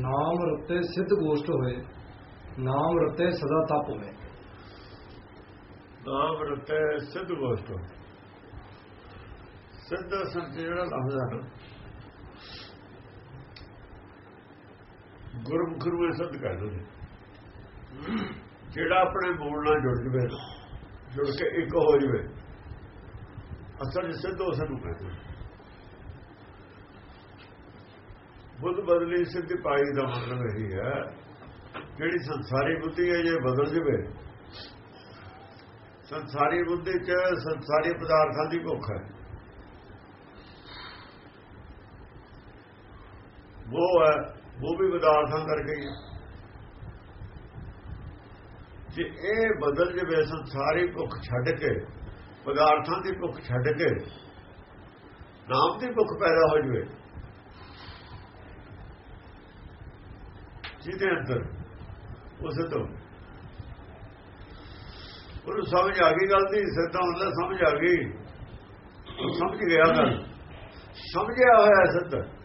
ਨਾਮ ਰਤੇ ਸਿੱਧ ਗੋਸ਼ਟ ਹੋਏ, ਨਾਮ ਰਤੇ ਸਦਾ ਤਪ ਹੋਏ। ਨਾਮ ਰਤੇ ਸਿੱਧ ਗੋਸ਼ਟ ਸਿੱਧ ਸੰਤ ਜਿਹੜਾ ਲਫ਼ਜ਼ ਹੈ ਗੁਰਮੁਖ ਨੂੰ ਇਹ ਸਿੱਧ ਕਹਿੰਦੇ ਨੇ ਜਿਹੜਾ ਆਪਣੇ ਮੂਲ ਨਾਲ ਜੁੜ ਜਵੇ, ਜੁੜ ਕੇ ਇੱਕ ਹੋ ਜਵੇ, ਅਸਲ ਸਿੱਧ ਉਸ ਨੂੰ ਕਹਿੰਦੇ ਨੇ। ਬੁੱਧ ਬਦਲੀ ਸਿੱਧੀ ਪਾਈ ਦਾ ਮਤਲਬ ਇਹੀ ਹੈ, ਜਿਹੜੀ ਸੰਸਾਰੀ ਬੁੱਧੀ ਹੈ ਜੇ ਬਦਲ ਜਵੇ, ਸੰਸਾਰੀ ਬੁੱਧੀ ਚ ਸੰਸਾਰੀ ਪਦਾਰਥਾਂ ਦੀ ਭੁੱਖ ਹੈ। ਉਹ ਹੈ, ਉਹ ਵੀ ਪਦਾਰਥਾਂ ਕਰਕੇ ਹੀ ਜੇ ਇਹ ਬਦਲ ਜਵੇ, ਸੰਸਾਰੀ ਭੁੱਖ ਛੱਡ ਕੇ, ਪਦਾਰਥਾਂ ਦੀ ਭੁੱਖ ਛੱਡ ਕੇ, ਨਾਮ ਦੀ ਭੁੱਖ ਪੈਦਾ ਹੋ ਜਵੇ ਜਿਹਦੇ ਅੰਦਰ, ਉਸ ਤੋਂ। ਉਹਨੂੰ ਸਮਝ ਆ ਗਈ ਗੱਲ ਦੀ, ਸਿੱਧਾ ਹੁੰਦਾ ਸਮਝ ਆ ਗਈ। ਸਮਝ ਗਿਆ ਗੱਲ। ਸਮਝਿਆ ਹੋਇਆ ਸਿੱਧ।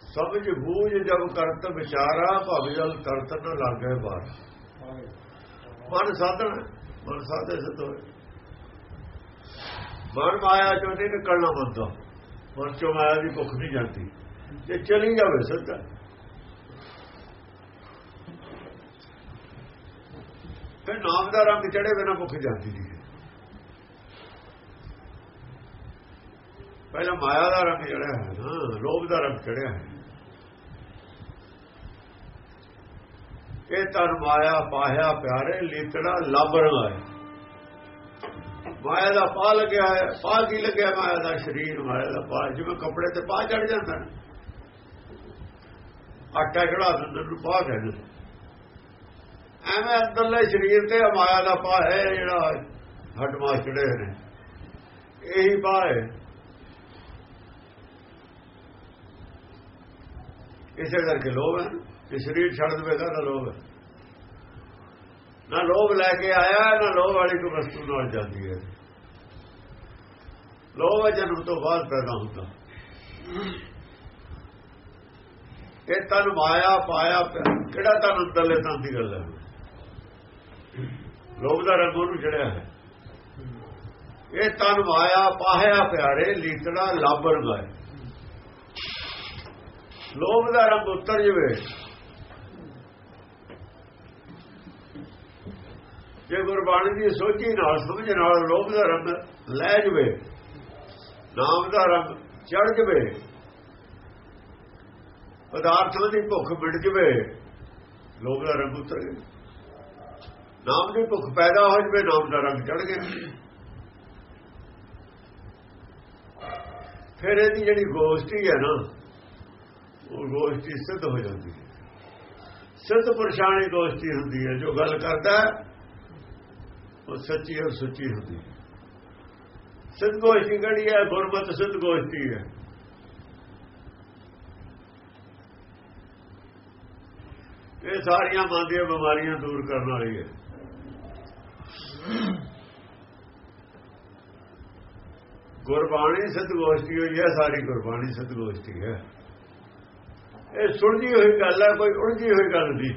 ਸਮਝ ਬੂਝ ਜਬ ਕਰਤ ਵਿਚਾਰਾ, ਭਵ ਜਲ ਕਰਤ ਨ ਲਾਗੇ ਬਾਰ ਮਨ ਸਾਧਨ ਮਨ ਸਾਧੇ ਸਿੱਧ ਹੋਏ। ਮਨ ਮਾਇਆ ਚੋਂ ਨਹੀਂ ਨਿਕਲਣਾ ਬੰਦਾ। ਮਨ ਚੋਂ ਮਾਇਆ ਦੀ ਭੁੱਖ ਨਹੀਂ ਜਾਂਦੀ। ਜੇ ਚਲੀ ਜਾਵੇ ਸਿੱਧਾ ਫਿਰ ਨਾਮ ਦਾ ਰੰਗ ਚੜੇ ਬਿਨਾ ਭੁੱਖ ਜਾਂਦੀ ਨਹੀਂ ਪਹਿਲਾਂ ਮਾਇਆ ਦਾ ਰੰਗ ਚੜਿਆ ਹੈ ਨਾ, ਲੋਭ ਦਾ ਰੰਗ ਚੜਿਆ ਹੈ। ਇਹ ਤਨ ਮਾਇਆ ਪਾਹਿਆ ਪਿਆਰੇ, ਲੀਤੜਾ ਲੱਭ ਰੰਗਾਏ ਮਾਇਆ ਦਾ ਪਾ ਲੱਗਿਆ ਹੈ, ਪਾ ਕੀ ਲੱਗਿਆ ਮਾਇਆ ਦਾ? ਸਰੀਰ ਮਾਇਆ ਦਾ ਪਾ, ਜਿਵੇਂ ਕੱਪੜੇ ਤੇ ਪਾ ਚੜ ਜਾਂਦਾ ਆਟਾ ਚੜਾ ਦਿੰਦੇ ਨੂੰ ਪਾ ਕਹਿੰਦੇ ਐਵੇਂ ਅੰਦਰਲੇ ਸਰੀਰ ਤੇ ਮਾਇਆ ਦਾ ਪਾ ਹੈ ਜਿਹੜਾ ਹੱਡ ਮਾਸ ਨੇ। ਇਹੀ ਪਾ ਹੈ। ਇਸੇ ਕਰਕੇ ਲੋਭ ਹੈ। ਕਿ ਸਰੀਰ ਛੱਡ ਦੇਵੇਗਾ ਨਾ ਲੋਭ ਹੈ। ਨਾ ਲੋਭ ਲੈ ਕੇ ਆਇਆ, ਨਾ ਲੋਭ ਵਾਲੀ ਕੋਈ ਵਸਤੂ ਨਾਲ ਜਾਂਦੀ ਹੈ। ਲੋਭ ਜਨਮ ਤੋਂ ਬਾਅਦ ਪੈਦਾ ਹੁੰਦਾ। ਇਹ ਤਨ ਮਾਇਆ, ਪਾਇਆ ਕਿਹੜਾ ਤਨ ਅੰਦਰਲੇ ਤਨ ਦੀ ਗੱਲ ਹੈ? ਲੋਭ ਦਾ ਰੰਗ ਉਹਨੂੰ ਚੜਿਆ ਹੈ। ਇਹ ਤਨ ਮਾਇਆ ਪਾਹਿਆ ਪਿਆਰੇ, ਲੀਤੜਾ ਲਾਬਰ ਗਏ ਲੋਭ ਦਾ ਰੰਗ ਉਤਰ ਜਵੇ। ਜੇ ਗੁਰਬਾਣੀ ਦੀ ਸੋਚੀ ਨਾਲ ਸਮਝ ਨਾਲ ਲੋਭ ਦਾ ਰੰਗ ਲੈ ਜਵੇ, ਨਾਮ ਦਾ ਰੰਗ ਚੜ ਜਵੇ, ਪਦਾਰਥਾਂ ਦੀ ਭੁੱਖ ਮਿਟ ਜਵੇ, ਲੋਭ ਦਾ ਰੰਗ ਉਤਰ ਗਿਆ ਨਾਮ ਦੀ ਭੁੱਖ ਪੈਦਾ ਹੋ ਜਵੇ, ਨਾਮ ਦਾ ਰੰਗ ਚੜ ਗਿਆ। ਫਿਰ ਇਹਦੀ ਜਿਹੜੀ ਗੋਸ਼ਟੀ ਹੈ ਨਾ, ਉਹ ਗੋਸ਼ਟੀ ਸਿੱਧ ਹੋ ਜਾਂਦੀ ਹੈ। ਸਿੱਧ ਪਰਛਾਣੀ ਗੋਸ਼ਟੀ ਹੁੰਦੀ ਹੈ, ਜੋ ਗੱਲ ਕਰਦਾ ਉਹ ਸੱਚੀ ਔਰ ਸੁੱਚੀ ਹੁੰਦੀ ਹੈ। ਸਿੱਧ ਗੋਸ਼ਟੀ ਕਿਹੜੀ ਹੈ? ਗੁਰਮਤ ਸਿੱਧ ਗੋਸ਼ਟੀ ਹੈ। ਇਹ ਸਾਰੀਆਂ ਮਨ ਦੀਆਂ ਬਿਮਾਰੀਆਂ ਦੂਰ ਕਰਨ ਵਾਲੀ ਹੈ। ਗੁਰਬਾਣੀ ਸਿੱਧ ਗੋਸ਼ਟੀ ਹੋਈ ਹੈ, ਸਾਰੀ ਗੁਰਬਾਣੀ ਸਿੱਧ ਗੋਸ਼ਟੀ ਹੈ। ਇਹ ਸੁਣਦੀ ਹੋਈ ਗੱਲ ਹੈ, ਕੋਈ ਉਲਝੀ ਹੋਈ ਗੱਲ ਨਹੀਂ।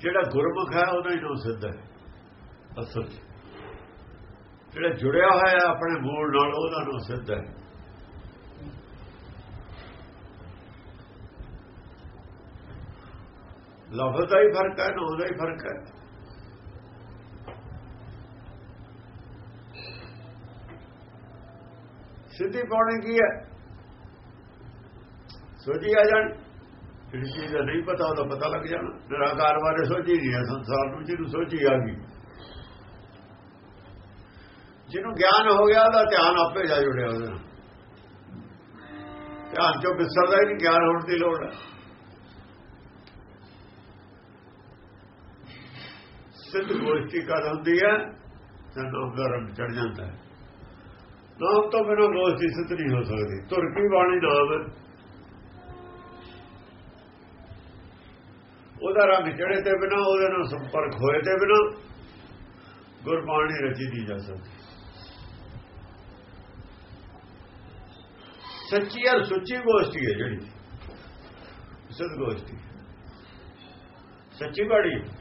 ਜਿਹੜਾ ਗੁਰਮੁਖ ਹੈ, ਉਹਦਾ ਹੀ ਨਾਮ ਸਿੱਧ ਹੈ, ਅਸਲ ਜਿਹੜਾ ਜੁੜਿਆ ਹੋਇਆ ਆਪਣੇ ਮੂਲ ਨਾਲ, ਉਹਦਾ ਨਾਮ ਸਿੱਧ ਹੈ। ਲਫ਼ਜ਼ ਦਾ ਹੀ ਫ਼ਰਕ ਹੈ ਨਾਮ ਦਾ ਹੀ ਫ਼ਰਕ ਹੈ। ਸਿੱਧੀ ਪਾਉਣੀ ਕੀ ਹੈ? ਸੋਚੀ ਆ ਜਾਣ। ਜਿਹੜੀ ਚੀਜ਼ ਦਾ ਨਹੀਂ ਪਤਾ, ਉਹਦਾ ਪਤਾ ਲੱਗ ਜਾਣਾ। ਨਿਰਾਕਾਰ ਬਾਰੇ ਸੋਝੀ ਨਹੀਂ ਹੈ, ਸੰਸਾਰ ਨੂੰ ਜਿਹਨੂੰ ਸੋਚੀ ਆ ਗਈ। ਜਿਹਨੂੰ ਗਿਆਨ ਹੋ ਗਿਆ, ਉਹਦਾ ਧਿਆਨ ਆਪੇ ਜਾ ਜੁੜਿਆ ਉਹਦੇ ਨਾਲ। ਧਿਆਨ ਚੋਂ ਵਿਸਰਦਾ ਹੀ ਨਹੀਂ, ਗਿਆਨ ਹੋਣ ਦੀ ਲੋੜ ਹੈ। ਸਿੱਧ ਗੋਸ਼ਟੀ ਕਰ ਹੁੰਦੀ ਹੈ ਤਾਂ ਨਾਮ ਦਾ ਰੰਗ ਚੜ ਜਾਂਦਾ ਹੈ। ਨਾਮ ਤੋਂ ਬਿਨਾਂ ਗੋਸ਼ਟੀ ਸਿੱਧ ਨਹੀਂ ਹੋ ਸਕਦੀ। ਤੁਰਕੀ ਬਾਣੀ ਨਾਮ ਉਹਦਾ ਰੰਗ ਚੜੇ ਤੇ ਬਿਨਾਂ, ਉਹਦੇ ਨਾਲ ਸੰਪਰਕ ਹੋਏ ਤੇ ਬਿਨਾਂ ਗੁਰਬਾਣੀ ਰਚੀ ਦੀ ਜਾ ਸਕਦੀ। ਸੱਚੀ ਔਰ ਸੁੱਚੀ ਗੋਸ਼ਟੀ ਹੈ ਜਿਹੜੀ। ਸਿੱਧ ਗੋਸ਼ਟੀ। ਸੱਚੀ ਬਾੜੀ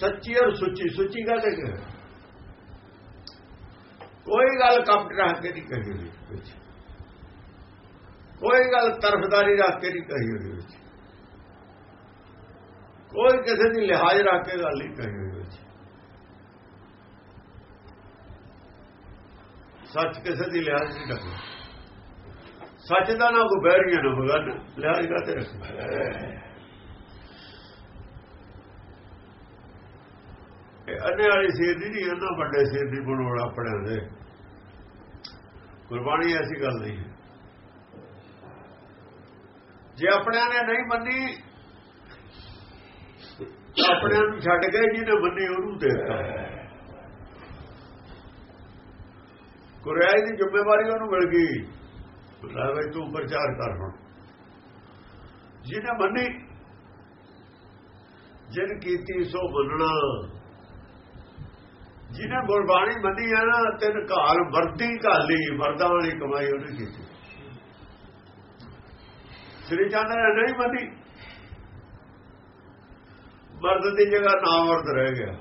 ਸੱਚੀ ਔਰ ਸੁੱਚੀ ਸੁੱਚੀ ਗੱਲ ਹੈ ਕੋਈ ਗੱਲ ਕਪਟ ਰੱਖ ਕੇ ਨਹੀਂ ਕਹੀ ਹੋਈ ਵਿੱਚ। ਕੋਈ ਗੱਲ ਤਰਫਦਾਰੀ ਰੱਖ ਕੇ ਨਹੀਂ ਕਹੀ ਹੋਈ ਵਿੱਚ। ਕੋਈ ਕਿਸੇ ਦੀ ਲਿਹਾਜ਼ ਰੱਖ ਕੇ ਗੱਲ ਨਹੀਂ ਕਹੀ ਹੋਈ ਵਿੱਚ। ਸੱਚ ਕਿਸੇ ਦੀ ਲਿਹਾਜ਼ ਨਹੀਂ ਰੱਖਦਾ ਸੱਚ ਦਾ ਨਾ ਕੋ ਬਹਿਰੀਆਂ ਨਾ ਬਗਨ ਲਿਹਾਜ਼ ਕਰਤੇ ਰੱਖਦਾ ਇਹ ਅੰਨੇ ਵਾਲੀ ਸਿਰ ਦੀ ਨਹੀਂ ਇਹਨਾਂ ਵੱਡੇ ਸਿਰ ਦੀ ਬਣਾਉਣ ਆਪਣੇ ਦੇ ਗੁਰਬਾਣੀ ਐਸੀ ਗੱਲ ਨਹੀਂ ਜੇ ਆਪਣਿਆਂ ਨੇ ਨਹੀਂ ਮੰਨੀ, ਆਪਣਿਆਂ ਨੂੰ ਛੱਡ ਕੇ ਜਿਹਨੇ ਮੰਨੀ, ਉਹਨੂੰ ਦੇਤਾ। ਕੁਰਿਆਈ ਦੀ ਜ਼ਿੰਮੇਵਾਰੀ ਉਹਨੂੰ ਮਿਲ ਗਈ। ਲੈ ਬਈ, ਤੂੰ ਪ੍ਰਚਾਰ ਕਰ ਹੁਣ। ਜਿਹਨੇ ਮੰਨੀ ਜਿਨ ਕੀਤੀ ਸੋ ਮੰਨਣਾ ਜਿਹਨੇ ਗੁਰਬਾਣੀ ਮੰਨੀ ਹੈ ਨਾ, ਤਿੰਨ ਘਰ ਵਰਦੀ ਘਾਲੀ ਮਰਦਾਂ ਵਾਲੀ ਕਮਾਈ ਉਹਨੇ ਕੀਤੀ। ਸ੍ਰੀ ਚੰਦ ਨੇ ਨਹੀਂ ਮੰਨੀ। ਮਰਦ ਦੀ ਜਗ੍ਹਾ ਨਾਮਰਦ ਰਹਿ ਗਿਆ।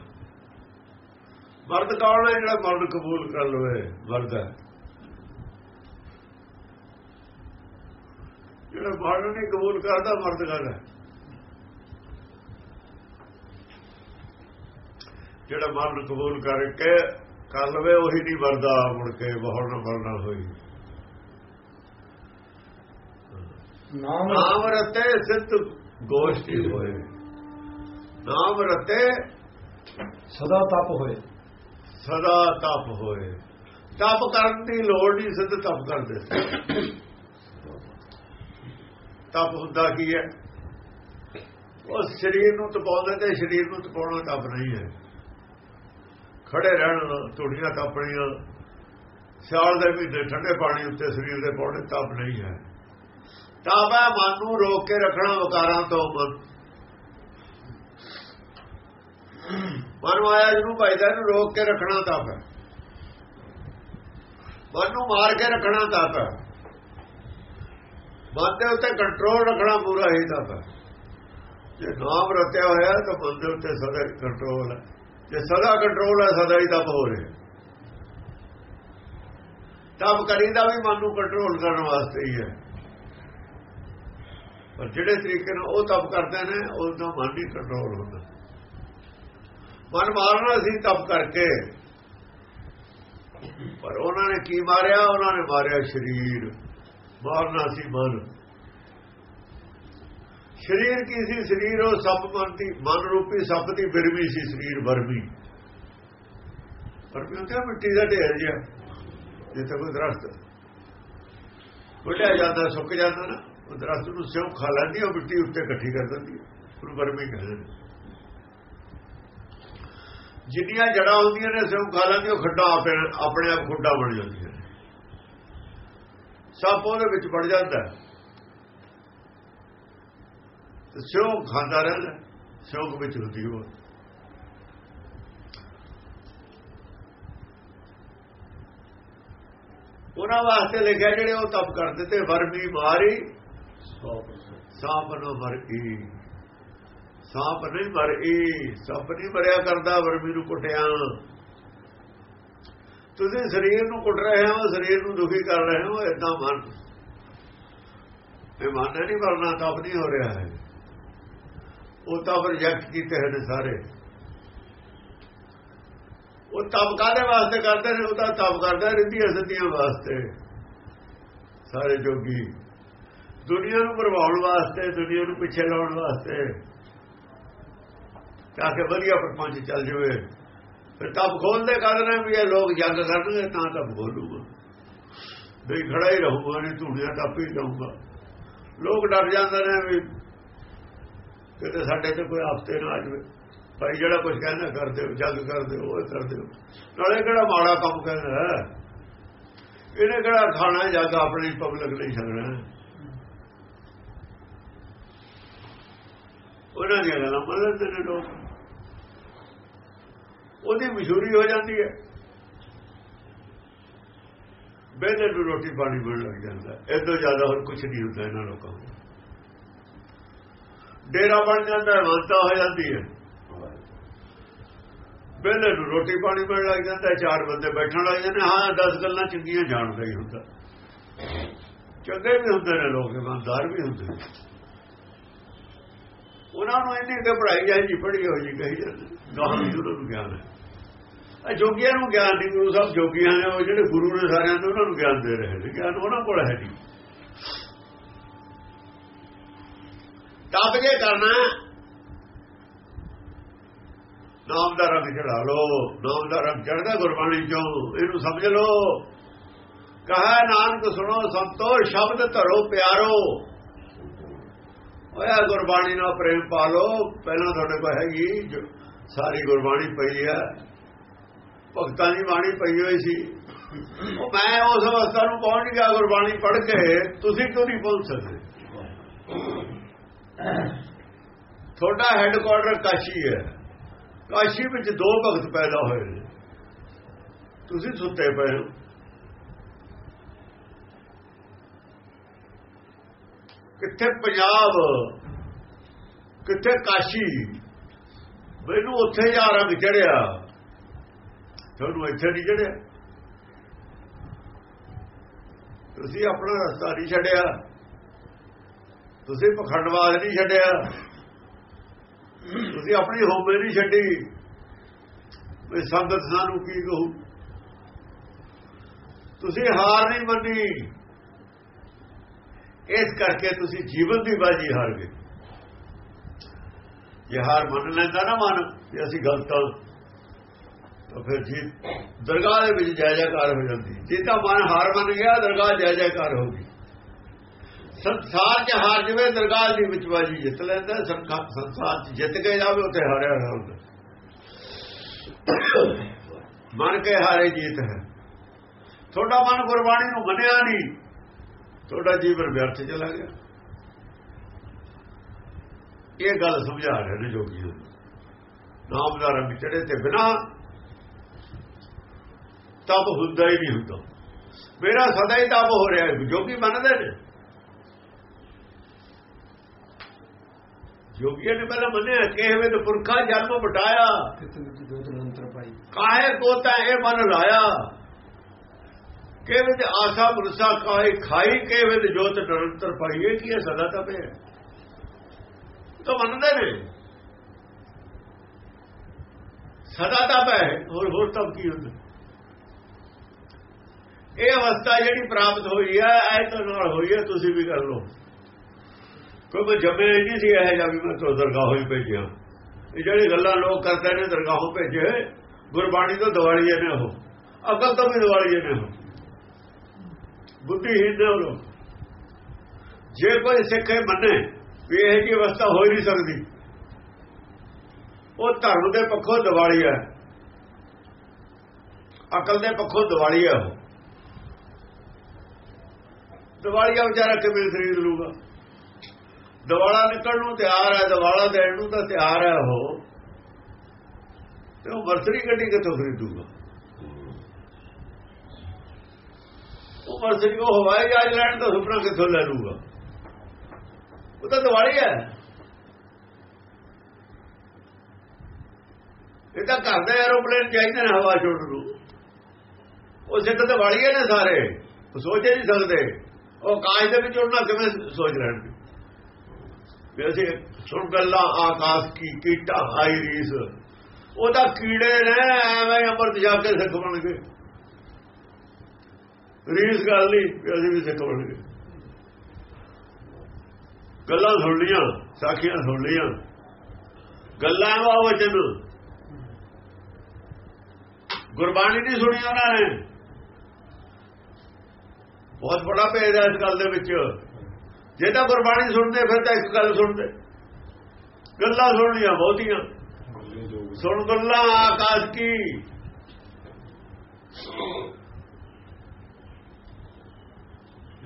ਮਰਦ ਕੌਣ ਹੈ ਜਿਹੜਾ ਮਰਨ ਕਬੂਲ ਕਰ ਲਵੇ? ਮਰਦ ਹੈ। ਜਿਹੜਾ ਮਰਨ ਨਹੀਂ ਕਬੂਲ ਕਰਦਾ, ਮਰਦ ਕਰਦਾ ਜਿਹੜਾ ਮਰਨ ਕਬੂਲ ਕਰਕੇ ਕਰ ਲਵੇ ਉਹੀ ਨਹੀਂ ਮਰਦਾ ਮੁੜ ਕੇ ਬਹੁਤ ਨਾ ਮਰਨਾ ਹੋਈ। ਨਾਮ ਨਾਮ ਰਤੇ ਸਿੱਧ ਗੋਸ਼ਟੀ ਹੋਏ। ਨਾਮ ਰਤੇ ਸਦਾ ਤਪ ਹੋਏ। ਸਦਾ ਤਪ ਹੋਏ। ਤਪ ਕਰਨ ਦੀ ਲੋੜ ਨਹੀਂ ਸਿੱਧ ਤਪ ਕਰਦੇ ਤਪ ਹੁੰਦਾ ਕੀ ਹੈ? ਉਹ ਸਰੀਰ ਨੂੰ ਤਪਾਉਂਦੇ ਤੇ ਸਰੀਰ ਨੂੰ ਤਪਾਉਣਾ ਤਪ ਨਹੀਂ ਹੈ। ਖੜੇ ਰਹਿਣ ਤੁੜੀਆਂ ਤਾਪਣੀਆਂ ਸਿਆਲ ਦੇ ਮਹੀਨੇ ਠੰਡੇ ਪਾਣੀ ਉੱਤੇ ਸਰੀਰ ਦੇ ਪਾਉਣੇ ਤਪ ਨਹੀਂ ਹੈ। ਤਪ ਹੈ ਮਨ ਨੂੰ ਰੋਕ ਕੇ ਰੱਖਣਾ ਵਿਕਾਰਾਂ ਤੋਂ ਮਨ। ਮਨ ਆਇਆ ਜਿਹਨੂੰ ਭਾਈਦਾ ਨੂੰ ਰੋਕ ਕੇ ਰੱਖਣਾ ਤਪ ਹੈ। ਮਨ ਨੂੰ ਮਾਰ ਕੇ ਰੱਖਣਾ ਤਪ ਹੈ। ਮਨ ਦੇ ਉੱਤੇ ਕੰਟਰੋਲ ਰੱਖਣਾ ਪੂਰਾ ਹੀ ਤਪ ਹੈ। ਜੇ ਨਾਮ ਰਤਿਆ ਹੋਇਆ ਤਾਂ ਮਨ ਦੇ ਉੱਤੇ ਸਦਾ ਕੰਟਰੋਲ ਹੈ। ਜੇ ਸਦਾ ਕੰਟਰੋਲ ਹੈ, ਸਦਾ ਹੀ ਤਪ ਹੋ ਰਿਹਾ। ਤਪ ਕਰੀਦਾ ਵੀ ਮਨ ਨੂੰ ਕੰਟਰੋਲ ਕਰਨ ਵਾਸਤੇ ਹੀ ਹੈ। ਪਰ ਜਿਹੜੇ ਤਰੀਕੇ ਨਾਲ ਉਹ ਤਪ ਕਰਦੇ ਨੇ, ਉਹ ਤਾਂ ਮਨ ਨਹੀਂ ਕੰਟਰੋਲ ਹੁੰਦਾ। ਮਨ ਮਾਰਨਾ ਸੀ ਤਪ ਕਰਕੇ। ਪਰ ਉਹਨਾਂ ਨੇ ਕੀ ਮਾਰਿਆ? ਉਹਨਾਂ ਨੇ ਮਾਰਿਆ ਸਰੀਰ। ਮਾਰਨਾ ਸੀ ਮਨ। ਸਰੀਰ ਕੀ ਸੀ? ਸਰੀਰ ਉਹ ਸੱਪ ਮੰਤੀ ਮਨ ਰੂਪੀ ਸੱਪ ਦੀ ਬਿਰਮੀ ਸੀ, ਸਰੀਰ ਵਰਮੀ। ਪਰ ਕਿਉਂਕਿ ਮਿੱਟੀ ਦਾ ਢੇਰ ਜਿਹਾ ਜਿੱਥੇ ਕੋਈ ਦਰਖਤ। ਵੱਡਿਆ ਜਾਂਦਾ, ਸੁੱਕ ਜਾਂਦਾ ਨਾ, ਉਹ ਦਰਖਤ ਨੂੰ ਸਿਉਂ ਖਾ ਲੈਂਦੀ ਉਹ ਮਿੱਟੀ ਉੱਤੇ ਇਕੱਠੀ ਕਰ ਦਿੰਦੀ ਉਹ ਵਰਮੀ ਕਹਿੰਦੇ ਨੇ ਜਿੰਨੀਆਂ ਜੜਾਂ ਹੁੰਦੀਆਂ ਨੇ, ਸਿਉਂ ਖਾ ਲੈਂਦੀ ਉਹ ਖੱਡਾ ਆਪਣੇ ਆਪਣੇ ਆਪ ਖੁੱਡਾ ਬਣ ਜਾਂਦੀਆਂ ਨੇ। ਸੱਪ ਉਹਦੇ ਵਿੱਚ ਵੜ ਜਾਂਦਾ। ਹੈ ਸ਼ੌਕ ਖਾਂਦਾ ਰਹਿੰਦਾ ਸ਼ੌਕ ਵਿੱਚ ਹੁੰਦੀ ਉਹ ਉਹਨਾਂ ਵਾਸਤੇ ਲਿਖਿਆ ਜਿਹੜੇ ਉਹ ਤਪ ਕਰਦੇ ਤੇ ਵਰਮੀ ਮਾਰੀ ਸਾਪ ਨਾ ਮਰਈ ਸਾਪ ਨਹੀਂ ਮਰਈ ਸੱਪ ਨਹੀਂ ਮਰਿਆ ਕਰਦਾ ਵਰਮੀ ਨੂੰ ਕੁੱਟਿਆ। ਤੁਸੀਂ ਸਰੀਰ ਨੂੰ ਕੁੱਟ ਰਹੇ ਹੋ, ਸਰੀਰ ਨੂੰ ਦੁਖੀ ਕਰ ਰਹੇ ਹੋ ਇਦਾਂ ਮਨ। ਇਹ ਮਨ ਨਹੀਂ ਮਰਨਾ ਤਪ ਨਹੀਂ ਹੋ ਰਿਹਾ ਹੈ। ਉਹ ਤਾਂ ਪ੍ਰੋਜੈਕਟ ਕੀਤੇ ਹਨ ਸਾਰੇ। ਉਹ ਤਪ ਕਾਦੇ ਵਾਸਤੇ ਕਰਦੇ ਨੇ? ਉਹ ਤਾਂ ਤਪ ਕਰਦਾ ਰਿੱਧੀਆਂ ਸੱਤੀਆਂ ਵਾਸਤੇ। ਸਾਰੇ ਜੋਗੀ। ਦੁਨੀਆ ਨੂੰ ਪ੍ਰਭਾਵਣ ਵਾਸਤੇ, ਦੁਨੀਆ ਨੂੰ ਪਿੱਛੇ ਲਾਉਣ ਵਾਸਤੇ। ਤਾਂ ਕਿ ਵਧੀਆ ਪਰਪੰਚ ਚੱਲ ਜਾਵੇ। ਫਿਰ ਤਪ ਖੋਲਦੇ ਕਰਦੇ ਵੀ ਇਹ ਲੋਕ ਜੰਗ ਕਰਨਗੇ, ਤਾਂ ਤਪ ਖੋਲੂਗਾ। ਨਹੀਂ ਖੜਾ ਹੀ ਰਹੂਗਾ, ਨਹੀਂ ਧੂੜੀਆਂ ਟੱਪ ਹੀ ਜਾਊਗਾ। ਲੋਕ ਡਰ ਜਾਂਦੇ ਨੇ ਵੀ ਕਿਤੇ ਸਾਡੇ ਤੇ ਕੋਈ ਹਫ਼ਤੇ ਨਾ ਆ ਜਾਵੇ। ਭਾਈ ਜਿਹੜਾ ਕੁਝ ਕਹਿੰਦਾ ਕਰਦੇ ਹੋ, ਜੱਗ ਕਰਦੇ ਹੋ, ਉਹ ਕਰਦੇ ਹੋ। ਨਾਲੇ ਕਿਹੜਾ ਮਾੜਾ ਕੰਮ ਕਹਿੰਦਾ ਇਹਨੇ ਕਿਹੜਾ ਖਾਣਾ ਜੱਗ ਆਪਣੀ ਪਬਲਿਕ ਲਈ ਛੱਡਣਾ ਉਹਨਾਂ ਦੀਆਂ ਗੱਲਾਂ ਮੰਨਦੇ ਨੇ ਲੋਕ। ਉਹਦੀ ਮਸ਼ਹੂਰੀ ਹੋ ਜਾਂਦੀ ਹੈ। ਬੇਲੇ ਨੂੰ ਰੋਟੀ ਪਾਣੀ ਮਿਲਣ ਲੱਗ ਜਾਂਦਾ ਇਦੋਂ ਜ਼ਿਆਦਾ ਹੋਰ ਕੁਝ ਨਹੀਂ ਹੁੰਦਾ ਇਹਨਾਂ ਲੋਕਾਂ ਨੂੰ। ਡੇਰਾ ਬਣ ਜਾਂਦਾ ਮਨਤਾ ਹੋ ਜਾਂਦੀ ਹੈ। ਬੇਲੇ ਨੂੰ ਰੋਟੀ ਪਾਣੀ ਮਿਲਣ ਲੱਗ ਜਾਂਦਾ, ਚਾਰ ਬੰਦੇ ਬੈਠਣ ਲੱਗ ਜਾਂਦੇ, ਹਾਂ 10 ਗੱਲਾਂ ਚੰਗੀਆਂ ਜਾਣਦਾ ਹੀ ਹੁੰਦਾ। ਚੰਗੇ ਵੀ ਹੁੰਦੇ ਨੇ ਲੋਕ, ਇਮਾਨਦਾਰ ਵੀ ਹੁੰਦੇ ਨੇ। ਉਹਨਾਂ ਨੂੰ ਇੰਨੀ ਕਿ ਪੜ੍ਹਾਈ ਜਾਈ ਜੀ ਪੜ੍ਹੀ ਹੋ ਜੀ ਕਹੀ ਜਾਂਦੀ। ਗਾਹਾਂ ਵੀ ਉਹਨਾਂ ਨੂੰ ਗਿਆਨ ਹੈ। ਇਹ ਜੋਗੀਆਂ ਨੂੰ ਗਿਆਨ ਨਹੀਂ ਗੁਰੂ ਸਾਹਿਬ ਜੋਗੀਆਂ ਨੇ, ਉਹ ਜਿਹੜੇ ਗੁਰੂ ਨੇ ਸਾਰਿਆਂ ਨੂੰ ਉਹਨਾਂ ਨੂੰ ਗਿਆਨ ਦੇ ਰਹੇ ਨੇ। ਗਿਆਨ ਉਹਨਾਂ ਕੋਲ ਹੈ ਨਹੀਂ। ਤਪ ਜੇ ਕਰਨਾ ਨਾਮ ਦਾ ਰੰਗ ਚੜਾ ਲੋ ਨਾਮ ਦਾ ਰੰਗ ਚੜਦਾ ਗੁਰਬਾਣੀ ਚੋਂ। ਇਹਨੂੰ ਸਮਝ ਲੋ ਕਹਾ, ਨਾਨਕ ਸੁਣੋ ਸੰਤੋ, ਸ਼ਬਦ ਧਰੋ ਪਿਆਰੋ। ਹੋਇਆ ਗੁਰਬਾਣੀ ਨਾਲ ਪ੍ਰੇਮ ਪਾ ਲੋ ਪਹਿਲਾਂ ਤੁਹਾਡੇ ਕੋਲ ਹੈਗੀ ਸਾਰੀ ਗੁਰਬਾਣੀ ਪਈ ਹੈ। ਭਗਤਾਂ ਦੀ ਬਾਣੀ ਪਈ ਹੋਈ ਸੀ। ਉਹ ਮੈਂ ਉਸ ਅਵਸਥਾ ਨੂੰ ਪਹੁੰਚ ਗਿਆ ਗੁਰਬਾਣੀ ਪੜ੍ਹ ਕੇ। ਤੁਸੀਂ ਕਿਉਂ ਨਹੀਂ ਪਹੁੰਚ ਸਕਦੇ? ਤੁਹਾਡਾ ਹੈੱਡਕੁਆਰਟਰ ਕਾਸ਼ੀ ਹੈ। ਕਾਸ਼ੀ ਵਿੱਚ ਦੋ ਭਗਤ ਪੈਦਾ ਹੋਏ ਨੇ। ਤੁਸੀਂ ਸੁੱਤੇ ਪਏ ਹੋ। ਕਿੱਥੇ ਪੰਜਾਬ? ਕਿੱਥੇ ਕਾਸ਼ੀ? ਮੈਨੂੰ ਉੱਥੇ ਜਾ ਰੰਗ ਚੜਿਆ ਤੁਹਾਨੂੰ ਇੱਥੇ ਨਹੀਂ ਚੜਿਆ ਤੁਸੀਂ ਆਪਣਾ ਰਸਤਾ ਨਹੀਂ ਛੱਡਿਆ। ਤੁਸੀਂ ਪਖੰਡਵਾਦ ਨਹੀਂ ਛੱਡਿਆ। ਤੁਸੀਂ ਆਪਣੀ ਹੋਮੇ ਨਹੀਂ ਛੱਡੀ। ਵੀ ਸੰਗਤ ਸਾਨੂੰ ਕੀ ਕਹੂ? ਤੁਸੀਂ ਹਾਰ ਨਹੀਂ ਮੰਨੀ। ਇਸ ਕਰਕੇ ਤੁਸੀਂ ਜੀਵਨ ਦੀ ਬਾਜੀ ਹਾਰ ਗਏ। ਜੇ ਹਾਰ ਮੰਨ ਲੈਂਦਾ ਨਾ ਮਨ ਕਿ ਅਸੀਂ ਗਲਤ ਹਾਂ, ਤਾਂ ਫਿਰ ਜੀ ਦਰਗਾਹ ਦੇ ਵਿੱਚ ਜੈ ਜੈਕਾਰ ਹੋ ਜਾਂਦੀ। ਜੇ ਤਾਂ ਮਨ ਹਾਰ ਮੰਨ ਗਿਆ, ਦਰਗਾਹ ਜੈ ਜੈਕਾਰ ਹੋਗੀ ਸੰਸਾਰ 'ਚ ਹਾਰ ਜਵੇ, ਦਰਗਾਹ ਦੀ ਵਿੱਚ ਬਾਜੀ ਜਿੱਤ ਲੈਂਦਾ ਸੰਸਾਰ 'ਚ ਜਿੱਤ ਕੇ ਜਾਵੇ, ਉੱਥੇ ਹਾਰਿਆ ਹੁੰਦਾ। ਮਨ ਕੇ ਹਾਰੇ ਜੀਤ ਹੈ। ਤੁਹਾਡਾ ਮਨ ਗੁਰਬਾਣੀ ਨੂੰ ਮੰਨਿਆ ਨਹੀਂ, ਤੁਹਾਡਾ ਜੀਵਨ ਵਿਅਰਥ ਚਲਾ ਗਿਆ। ਇਹ ਗੱਲ ਸਮਝਾ ਰਹੇ ਨੇ ਜੋਗੀ ਨਾਮ ਦਾ ਰੰਗ ਚੜੇ ਤੇ ਬਿਨਾ ਤਬ ਹੁੰਦਾ ਹੀ ਨਹੀਂ ਹੁੰਦਾ। ਮੇਰਾ ਸਦਾ ਹੀ ਤਪ ਹੋ ਰਿਹਾ ਜੋਗੀ ਮੰਨਦੇ ਨੇ। ਜੋਗੀਆਂ ਨੇ ਪਹਿਲਾਂ ਮੰਨਿਆ ਕਿ ਇਹ ਵੇ ਪੁਰਖਾ ਜਨਮ ਬਟਾਇਆ ਪਾਈ। ਕਾਹੇ ਕੋਤਾ ਇਹ ਮਨ ਲਾਇਆ? ਕਿਵੇਂ ਤੇ ਆਸਾ ਬਰਸਾ ਕਾਹੇ ਖਾਈ ਕਿਵੇਂ ਤੇ ਜੋਤ ਨਿਰੰਤਰ ਪਾਈਏ ਕੀ ਇਹ ਸਦਾ ਤਪ ਹੈ ਤਾਂ ਮੰਨਦੇ ਨੇ। ਸਦਾ ਤਪ ਹੈ। ਹੋਰ ਹੋਰ ਤਪ ਕੀ ਹੁੰਦਾ? ਇਹ ਅਵਸਥਾ ਜਿਹੜੀ ਪ੍ਰਾਪਤ ਹੋਈ ਹੈ ਐ ਤਾਂ ਨਾਲ ਹੋਈ ਹੈ ਤੁਸੀਂ ਵੀ ਕਰ ਲਓ। ਕੋਈ ਮੈਂ ਜੰਮੇ ਨਹੀਂ ਸੀ ਇਹ ਜਾਂ ਵੀ ਮੈਂ ਤੋਂ ਦਰਗਾਹ ਹੀ ਭੇਜਿਆ। ਇਹ ਜਿਹੜੀ ਗੱਲਾਂ ਲੋਕ ਕਰਦੇ ਨੇ ਦਰਗਾਹੋਂ ਭੇਜੇ, ਗੁਰਬਾਣੀ ਤੋਂ ਦਿਵਾਲੀਏ ਨੇ ਉਹ। ਅਕਲ ਤੋਂ ਵੀ ਦਿਵਾਲੀਏ ਨੇ ਉਹ। ਬੁੱਧੀਹੀਨ ਨੇ ਉਹ ਜੇ ਕੋਈ ਸਿੱਖੇ ਮੰਨੇ ਵੀ ਇਹ ਜੀ ਅਵਸਥਾ ਹੋ ਹੀ ਨਹੀਂ ਸਕਦੀ। ਉਹ ਧਰਮ ਦੇ ਪੱਖੋਂ ਦਿਵਾਲੀ ਹੈ। ਅਕਲ ਦੇ ਪੱਖੋਂ ਦਿਵਾਲੀ ਹੈ ਉਹ। ਦਿਵਾਲੀਆ ਵਿਚਾਰਾ ਕਿਵੇਂ ਖਰੀਦ ਲੂਗਾ ਦਿਵਾਲਾ ਨਿਕਲਣ ਨੂੰ ਤਿਆਰ ਹੈ ਦਿਵਾਲਾ ਦੇਣ ਨੂੰ ਤਾਂ ਤਿਆਰ ਹੈ ਉਹ। ਤੇ ਉਹ ਵਰਸਰੀ ਗੱਡੀ ਕਿੱਥੋਂ ਖਰੀਦੂਗਾ? ਉਹ ਵਰਸਰੀ ਉਹ ਹਵਾਈ ਜਹਾਜ਼ ਲੈਣ ਦਾ ਸੁਪਨਾ ਕਿੱਥੋਂ ਲੈ ਲੂਗਾ ਉਹ ਤਾਂ ਦਿਵਾਲੀ ਹੈ। ਇਹ ਤਾਂ ਘਰ ਦੇ ਐਰੋਪਲੇਨ ਚਾਹੀਦੇ ਨੇ ਹਵਾ ਛੋੜ ਨੂੰ। ਉਹ ਸਿੱਧ ਦਿਵਾਲੀਏ ਨੇ ਸਾਰੇ। ਉਹ ਸੋਚ ਨਹੀਂ ਸਕਦੇ। ਉਹ ਕਾਜ ਦੇ ਵਿੱਚ ਉੜਨਾ ਕਿਵੇਂ ਸੋਚ ਲੈਣਗੇ? ਵੀ ਅਸੀਂ ਸੁਣ ਗੱਲਾਂ ਆਕਾਸ਼ ਕੀ ਕੀਟਾ ਹਾਈ ਰੀਸ। ਉਹਦਾ ਕੀੜੇ ਨੇ, ਐਵੇਂ ਅੰਮ੍ਰਿਤ ਜਾ ਕੇ ਸਿੱਖ ਬਣ ਗਏ ਰੀਸ ਗੱਲ ਨਹੀਂ ਵੀ ਅਸੀਂ ਵੀ ਸਿੱਖ ਬਣ ਗਏ ਗੱਲਾਂ ਸੁਣ ਲੀਆਂ ਸਾਖੀਆਂ ਸੁਣ ਲੀਆਂ ਗੱਲਾਂ ਵਾ ਵਚਨ ਗੁਰਬਾਣੀ ਨਹੀਂ ਸੁਣੀ ਉਹਨਾਂ ਨੇ। ਬਹੁਤ ਬੜਾ ਭੇਦ ਹੈ ਇਸ ਗੱਲ ਦੇ ਵਿੱਚ। ਜੇ ਤਾਂ ਗੁਰਬਾਣੀ ਸੁਣਦੇ, ਫਿਰ ਤਾਂ ਇੱਕ ਗੱਲ ਸੁਣਦੇ। ਗੱਲਾਂ ਸੁਣਨੀਆਂ ਬਹੁਤੀਆਂ। ਸੁਣ ਗੱਲਾਂ ਆਕਾਸ਼ ਕੀ।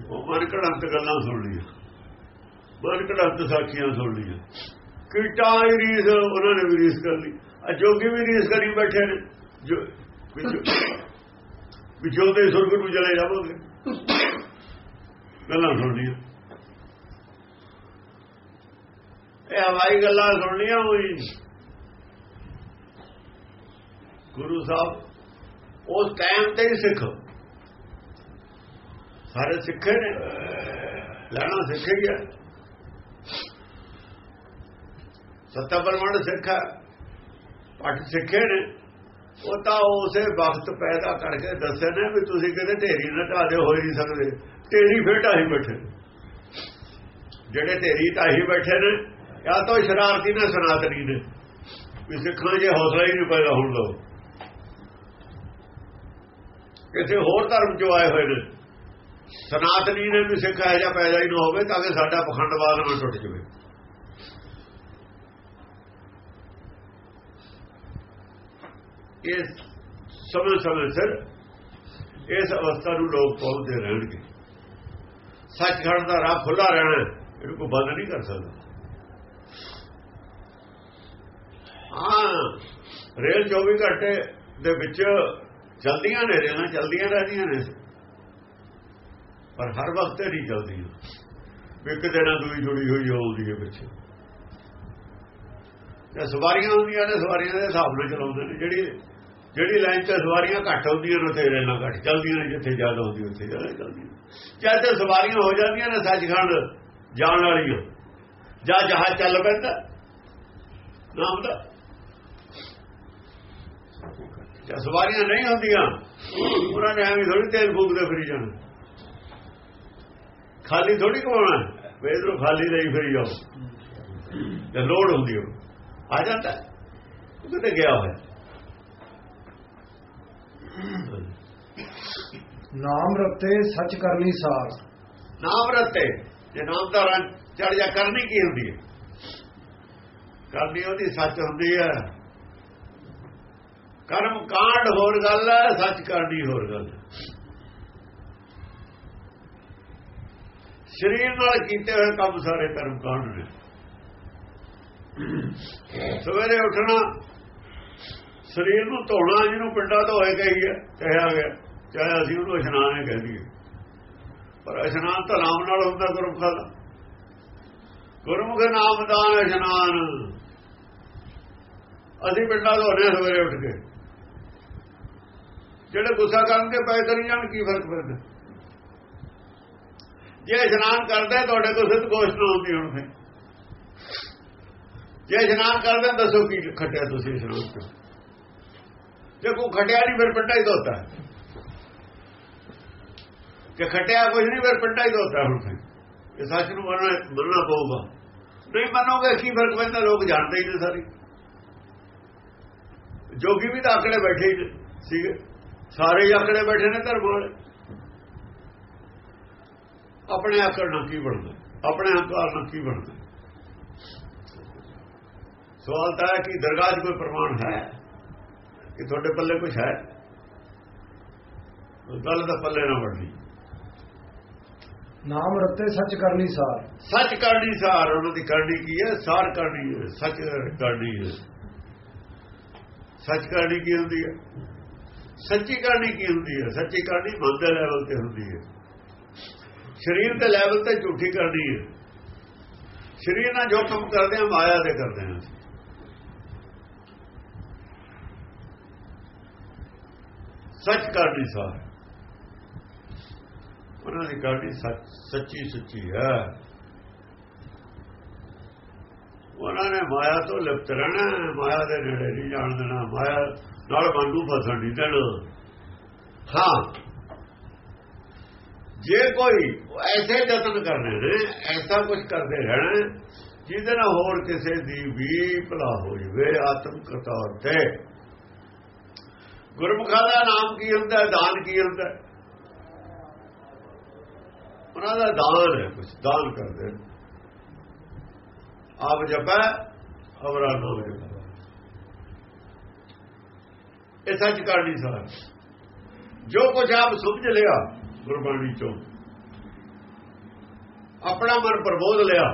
ਉਹ ਮਨ ਘੜੰਤ ਗੱਲਾਂ ਸੁਣ ਲੀਆਂ ਮਨ ਘੜੰਤ ਸਾਖੀਆਂ ਸੁਣ ਲੀਆਂ ਕਿਟਾ ਹੀ ਰੀਸ, ਉਹਨਾਂ ਨੇ ਵੀ ਰੀਸ ਕਰ ਲਈ। ਆ ਵੀ ਰੀਸ ਕਰੀ ਬੈਠੇ ਨੇ। ਜੋ ਵਿਚੋਂ ਦੇ ਸੁਰਗ ਨੂੰ ਚਲੇ ਜਾਵੋਗੇ। ਗੱਲਾਂ ਸੁਣਨੀਆਂ। ਇਹ ਹਵਾਈ ਗੱਲਾਂ ਸੁਣਨੀਆਂ ਹੋਈ। ਗੁਰੂ ਸਾਹਿਬ, ਉਸ ਟਾਈਮ ਤੇ ਹੀ ਸਿੱਖ। ਸਾਰੇ ਸਿੱਖੇ ਨੇ। ਲੈਣਾ ਸਿੱਖੇ ਹੀ ਆ। ਸੱਤਾ ਪਰਮੰਡ ਸਿੱਖਾ ਪੱਟ ਸਿੱਖੇ ਨੇ। ਉਹ ਤਾਂ ਉਸੇ ਵਕਤ ਪੈਦਾ ਕਰਕੇ ਦੱਸੇ ਨੇ ਵੀ ਤੁਸੀਂ ਕਿਤੇ ਢੇਰੀ ਨਾ ਢਾਦੇ ਹੋ ਹੀ ਨਹੀਂ ਸਕਦੇ। ਢੇਰੀ ਫੇਰ ਢਾਹੀ ਬੈਠੇ ਜਿਹੜੇ ਢੇਰੀ ਢਾਹੀ ਬੈਠੇ ਨੇ ਜਾਂ ਤਾਂ ਸ਼ਰਾਰਤੀ ਨੇ ਸਨਾਤਨੀ ਨੇ। ਵੀ ਸਿੱਖਾਂ ਚ ਹੌਸਲਾ ਹੀ ਨਹੀਂ ਪੈਦਾ ਹੋਣ ਦੋ ਕਿਸੇ ਹੋਰ ਧਰਮ ਚੋਂ ਆਏ ਹੋਏ ਨੇ। ਸਨਾਤਨੀ ਨੇ ਵੀ ਸਿੱਖ ਇਹ ਜਿਹਾ ਪੈਦਾ ਹੀ ਨਾ ਹੋਵੇ ਤਾਂ ਕਿ ਸਾਡਾ ਪਖੰਡਵਾਦ ਨਾ ਟੁੱਟ ਜਾਵੇ। ਇਸ ਸਮੇਂ ਸਮੇਂ ਸਿਰ ਇਸ ਅਵਸਥਾ ਨੂੰ ਲੋਕ ਪਹੁੰਚਦੇ ਰਹਿਣਗੇ। ਸੱਚਖੰਡ ਦਾ ਰਾਹ ਖੁੱਲਾ ਰਹਿਣਾ, ਇਹਨੂੰ ਕੋਈ ਬੰਦ ਨਹੀਂ ਕਰ ਸਕਦਾ। ਹਾਂ। ਰੇਲ 24 ਘੰਟੇ ਦੇ ਵਿੱਚ ਚਲਦੀਆਂ ਨੇ, ਰੇਲਾਂ ਚਲਦੀਆਂ ਰਹਿੰਦੀਆਂ ਨੇ। ਪਰ ਹਰ ਵਕਤ ਨਹੀਂ ਚਲਦੀਆਂ। ਇੱਕ ਦਿਨ ਨਾ ਦੂਈ ਜੁੜੀ ਹੋਈ ਆਉਂਦੀ ਹੈ ਪਿੱਛੇ। ਤੇ ਸਵਾਰੀਆਂ ਹੁੰਦੀਆਂ ਨੇ, ਸਵਾਰੀਆਂ ਦੇ ਹਿਸਾਬ ਨਾਲ ਚਲਾਉਂਦੇ ਨੇ। ਜਿਹੜੀ ਜਿਹੜੀ ਲਾਈਨ ਤੇ ਸਵਾਰੀਆਂ ਘੱਟ ਹੁੰਦੀਆਂ ਨੇ, ਉੱਥੇ ਰੇਲਾਂ ਘੱਟ ਚੱਲਦੀਆਂ ਨੇ, ਜਿੱਥੇ ਜ਼ਿਆਦਾ ਹੁੰਦੀ ਉੱਥੇ ਜ਼ਿਆਦਾ ਚੱਲਦੀਆਂ ਜਦ ਤੇ ਸਵਾਰੀਆਂ ਹੋ ਜਾਂਦੀਆਂ ਨੇ ਸੱਚਖੰਡ ਜਾਣ ਵਾਲੀਆਂ। ਜਾਂ ਜਹਾਜ਼ ਚੱਲ ਪੈਂਦਾ। ਨਾਮ ਦਾ। ਜਾਂ ਸਵਾਰੀਆਂ ਨਹੀਂ ਹੁੰਦੀਆਂ। ਉਹਨਾਂ ਨੇ ਐਵੇਂ ਥੋੜੀ ਤੇਲ ਫੂਕਦੇ ਫਿਰੀ ਜਾਣਾ। ਖਾਲੀ ਥੋੜੀ ਕਮਾਉਣਾ ਵੇਦਰੋਂ ਖਾਲੀ ਲਈ ਫਿਰੀ ਜਾਓ। ਜੇ ਲੋੜ ਹੁੰਦੀ ਹੋ। ਆ ਜਾਂਦਾ। ਉਹ ਕਿਤੇ ਗਿਆ ਹੋਇਆ। ਨਾਮ ਰਤੇ ਸੱਚ ਕਰਨੀ ਸਾਰ। ਨਾਮ ਰਤੇ। ਜੇ ਨਾਮ ਦਾ ਰੰਗ ਚੜ ਜਾ ਕਰਨੀ ਕੀ ਹੁੰਦੀ ਹੈ? ਕਰਨੀ ਉਹਦੀ ਸੱਚ ਹੁੰਦੀ ਹੈ। ਕਰਮ ਕਾਂਡ ਹੋਰ ਗੱਲ ਹੈ, ਸੱਚ ਕਰਨੀ ਹੋਰ ਗੱਲ ਸਰੀਰ ਨਾਲ ਕੀਤੇ ਹੋਏ ਕੰਮ ਸਾਰੇ ਕਰਮ ਕਾਂਡ ਨੇ। ਸਵੇਰੇ ਉੱਠਣਾ, ਸਰੀਰ ਨੂੰ ਧੋਣਾ, ਜਿਹਨੂੰ ਪਿੰਡਾਂ ਧੋਏ ਕਹੀ ਹੈ ਕਹਿਆ ਗਿਆ, ਚਾਹੇ ਅਸੀਂ ਉਹਨੂੰ ਇਸ਼ਨਾਨ ਹੀ ਕਹਿ ਦਈਏ। ਪਰ ਇਸ਼ਨਾਨ ਤਾਂ ਨਾਮ ਨਾਲ ਹੁੰਦਾ, ਗੁਰਮੁਖਾਂ ਦਾ। ਗੁਰਮੁਖ ਨਾਮ ਦਾ ਇਸ਼ਨਾਨ। ਅਸੀਂ ਪਿੰਡਾਂ ਧੋਣੇ ਹੋਣੇ ਸਵੇਰੇ ਉੱਠ ਕੇ। ਜਿਹੜੇ ਗੁੱਸਾ ਕਰਨਗੇ ਪੈ ਕਰੀ ਜਾਣ, ਕੀ ਫ਼ਰਕ ਪੈਂਦਾ? ਜੇ ਇਸ਼ਨਾਨ ਕਰਦਾ, ਤੁਹਾਡੇ ਤੋਂ ਸਿੱਧ ਗੋਸ਼ਟ ਨਾ ਹੁੰਦੀ ਹੁਣ ਫੇ ਜੇ ਇਸ਼ਨਾਨ ਕਰਦੇ, ਦੱਸੋ ਕੀ ਖਟਿਆ ਤੁਸੀਂ ਇਸ਼ਨਾਨ ਤੋਂ ਜੇ ਕੋ ਖਟਿਆ ਨਹੀਂ, ਫਿਰ ਪਿੰਡਾ ਹੀ ਧੋਤਾ। ਜੇ ਖਟਿਆ ਕੁਝ ਨਹੀਂ, ਫਿਰ ਪਿੰਡਾ ਹੀ ਧੋਤਾ ਹੁਣ ਫੇ ਇਹ ਸੱਚ ਨੂੰ ਮੰਨਣਾ ਮੰਨਣਾ ਪਊਗਾ। ਨਹੀਂ ਮੰਨੋਗੇ, ਕੀ ਫ਼ਰਕ ਪੈਂਦਾ? ਲੋਕ ਜਾਣਦੇ ਹੀ ਨੇ ਸਾਰੀ। ਜੋਗੀ ਵੀ ਤਾਂ ਆਕੜੇ ਬੈਠੇ ਸੀਗੇ। ਸਾਰੇ ਆਕੜੇ ਬੈਠੇ ਨੇ ਧਰਮ ਵਾਲੇ। ਆਪਣੇ ਆਕੜ ਨਾਲ ਕੀ ਬਣਦਾ? ਆਪਣੇ ਹੰਕਾਰ ਨਾਲ ਕੀ ਬਣਦਾ? ਸਵਾਲ ਤਾਂ ਹੈ ਕਿ ਦਰਗਾਹ 'ਚ ਕੋਈ ਪ੍ਰਮਾਣ ਹੈ? ਕਿ ਤੁਹਾਡੇ ਪੱਲੇ ਕੁਝ ਹੈ? ਗੱਲ ਦਾ ਪੱਲੇ ਨਾ ਵੜਨੀ ਨਾਮ ਰਤੇ ਸੱਚ ਕਰਨੀ ਸਾਰ। ਸੱਚ ਕਰਨੀ ਸਾਰ ਉਹਨਾਂ ਦੀ ਕਰਨੀ ਕੀ ਹੈ? ਸਾਰ ਕਰਨੀ ਹੈ ਸੱਚ ਕਰਨੀ ਹੈ। ਸੱਚ ਕਰਨੀ ਕੀ ਹੁੰਦੀ ਹੈ? ਸੱਚੀ ਕਰਨੀ ਕੀ ਹੁੰਦੀ ਹੈ? ਸੱਚੀ ਕਰਨੀ ਮਨ ਦੇ ਲੈਵਲ ਤੇ ਹੁੰਦੀ ਹੈ। ਸਰੀਰ ਦੇ ਲੈਵਲ ਤੇ ਝੂਠੀ ਕਰਨੀ ਹੈ। ਸਰੀਰ ਨਾਲ ਜੋ ਕੰਮ ਕਰਦੇ ਆ, ਮਾਇਆ ਦੇ ਕਰਦੇ ਆ। ਸੱਚ ਕਰਨੀ ਸਾਰ। ਉਹਨਾਂ ਦੀ ਕਰਨੀ ਸੱਚੀ ਸੱਚੀ ਹੈ। ਉਹਨਾਂ ਨੇ ਮਾਇਆ ਤੋਂ ਲਿਪਤ ਰਹਿਣਾ ਮਾਇਆ ਦੇ ਨੇੜੇ ਨਹੀਂ ਜਾਣ ਦੇਣਾ, ਮਾਇਆ ਨਾਲ ਬੰਦੂ ਫਸਣ ਨਹੀਂ ਦੇਣਾ। ਹਾਂ। ਜੇ ਕੋਈ ਐਸੇ ਯਤਨ ਕਰਨੇ ਨੇ, ਐਸਾ ਕੁਝ ਕਰਦੇ ਰਹਿਣਾ, ਜਿਹਦੇ ਨਾਲ ਹੋਰ ਕਿਸੇ ਦੀ ਵੀ ਭਲਾ ਹੋ ਜਵੇ ਆਤਮ ਕਰਤੌਰ ਤੇ ਗੁਰਮੁਖਾਂ ਦਾ ਨਾਮ ਕੀ ਹੁੰਦਾ? ਦਾਨ ਕੀ ਹੁੰਦਾ? ਉਹਨਾਂ ਦਾ ਦਾਨ ਹੈ ਕੁਝ ਦਾਨ ਕਰਦੇ ਆਪ ਜਪੈ, ਅਵਰਾ ਨਾਮ ਜਪੈ। ਇਹ ਸੱਚ ਕਰਨੀ ਸਾਰ ਜੋ ਕੁਝ ਆਪ ਸਮਝ ਲਿਆ ਗੁਰਬਾਣੀ ਚੋਂ, ਆਪਣਾ ਮਨ ਪ੍ਰਬੋਧ ਲਿਆ,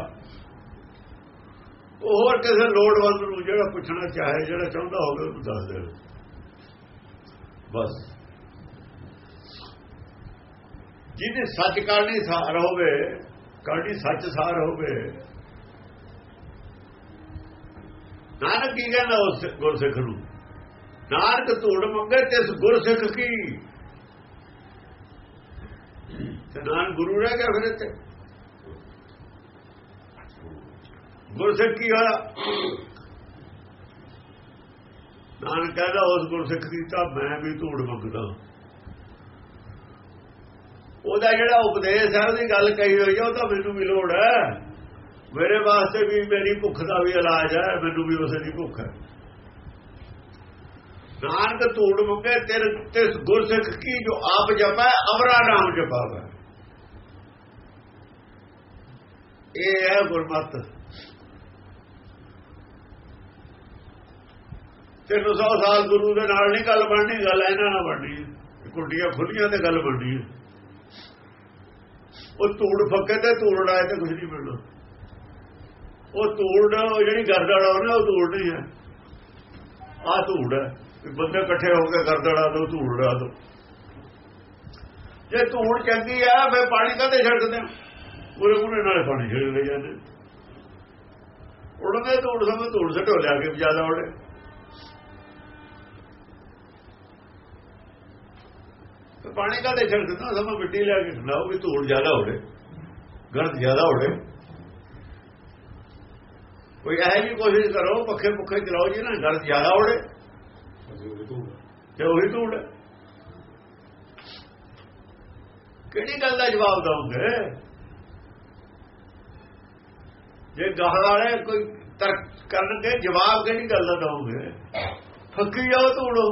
ਉਹ ਹੋਰ ਕਿਸੇ ਲੋੜਵੰਦ ਨੂੰ ਜਿਹੜਾ ਪੁੱਛਣਾ ਚਾਹੇ, ਜਿਹੜਾ ਚਾਹੁੰਦਾ ਹੋਵੇ ਉਹਨੂੰ ਦੱਸ ਦੇਣ ਬਸ। ਜਿਹਦੇ ਸੱਚ ਕਰਨੀ ਸਾਰ ਹੋਵੇ, ਕਰਨੀ ਸੱਚ ਸਾਰ ਹੋਵੇ, ਨਾਨਕ ਕੀ ਕਹਿੰਦਾ ਉਸ ਗੁਰਸਿੱਖ ਨੂੰ? ਨਾਨਕ ਧੂੜ ਮੰਗੇ ਤਿਸ ਗੁਰਸਿੱਖ ਕੀ? ਤੇ ਨਾਨਕ ਗੁਰੂ ਰਹਿ ਗਿਆ ਫਿਰ ਇੱਥੇ। ਗੁਰਸਿੱਖ ਕੀ ਹੋਇਆ? ਨਾਨਕ ਕਹਿੰਦਾ, ਉਸ ਗੁਰਸਿੱਖ ਦੀ ਤਾਂ ਮੈਂ ਵੀ ਧੂੜ ਮੰਗਦਾ। ਉਹਦਾ ਜਿਹੜਾ ਉਪਦੇਸ਼ ਹੈ, ਉਹਦੀ ਗੱਲ ਕਹੀ ਹੋਈ ਹੈ, ਉਹ ਤਾਂ ਮੈਨੂੰ ਵੀ ਲੋੜ ਹੈ। ਮੇਰੇ ਵਾਸਤੇ ਵੀ ਮੇਰੀ ਭੁੱਖ ਦਾ ਵੀ ਇਲਾਜ ਹੈ, ਮੈਨੂੰ ਵੀ ਉਸੇ ਦੀ ਭੁੱਖ ਹੈ। ਨਾਨਕ ਧੂੜ ਮੰਗੇ, ਤੇਰੇ ਤੇ ਗੁਰਸਿੱਖ ਕੀ ਜੋ ਆਪ ਜਪੈ, ਅਵਰਾ ਨਾਮ ਜਪਾਵੇ। ਇਹ ਹੈ ਗੁਰਮਤ। 300 ਸਾਲ ਗੁਰੂ ਦੇ ਨਾਲ ਨਹੀਂ ਗੱਲ ਬਣਨੀ, ਗੱਲ ਇਹਨਾਂ ਨਾਲ ਬਣਨੀ ਕੁੰਡੀਆਂ ਖੁੱਲੀਆਂ ਤੇ ਗੱਲ ਬਣਨੀ ਉਹ ਧੂੜ ਫੱਕੇ ਤੇ ਧੂੜ ਆਏ ਤੇ ਕੁਝ ਨਹੀਂ ਮਿਲਣਾ। ਉਹ ਧੂੜ ਜਿਹੜੀ ਗਰਦੜ ਆਉਣਾ ਉਹ ਧੂੜ ਨਹੀਂ ਹੈ। ਆ ਧੂੜ ਹੈ। ਬੰਦੇ ਇਕੱਠੇ ਹੋ ਕੇ ਗਰਦੜਾ ਦੋ, ਧੂੜ ਰਾ ਦੋ। ਜੇ ਧੂੜ ਚੰਗੀ ਆ ਫੇ ਪਾਣੀ ਕਦੇ ਛੱਡਦੇ ਪੂਰੇ ਪੂਰੇ ਨਾਲੇ ਪਾਣੀ ਛੱਡ ਲੈ ਜਾਂਦੇ। ਉੜਦੇ ਧੂੜ ਸਮੇਂ ਧੂੜ ਸਟੋ ਲਿਆ ਕੇ ਜ਼ਿਆਦਾ ਉੜੇ ਪਾਣੀ ਕਦੇ ਛੱਡਦੇ ਨਾ ਸਮਾਂ ਮਿੱਟੀ ਲਿਆ ਕੇ ਖੰਡਾਓ ਵੀ ਧੂੜ ਜ਼ਿਆਦਾ ਉੜੇ ਗਰਦ ਜ਼ਿਆਦਾ ਉੜੇ ਕੋਈ ਐ ਵੀ ਕੋਸ਼ਿਸ਼ ਕਰੋ ਪੱਖੇ ਪੁੱਖੇ ਚਲਾਓ ਜੀ ਨਾ, ਗਰਦ ਜ਼ਿਆਦਾ ਉੜੇ ਤੇ ਉਹੀ ਧੂੜ ਕਿਹੜੀ ਗੱਲ ਦਾ ਜਵਾਬ ਦਵਾਂਗੇ ਜੇ ਗਾਹ ਵਾਲੇ ਕੋਈ ਤਰਕ ਕਰਨਗੇ, ਜਵਾਬ ਕਿਹੜੀ ਗੱਲ ਦਾ ਦਵਾਂਗੇ ਫੱਕੀ ਜਾਓ ਧੂੜੋ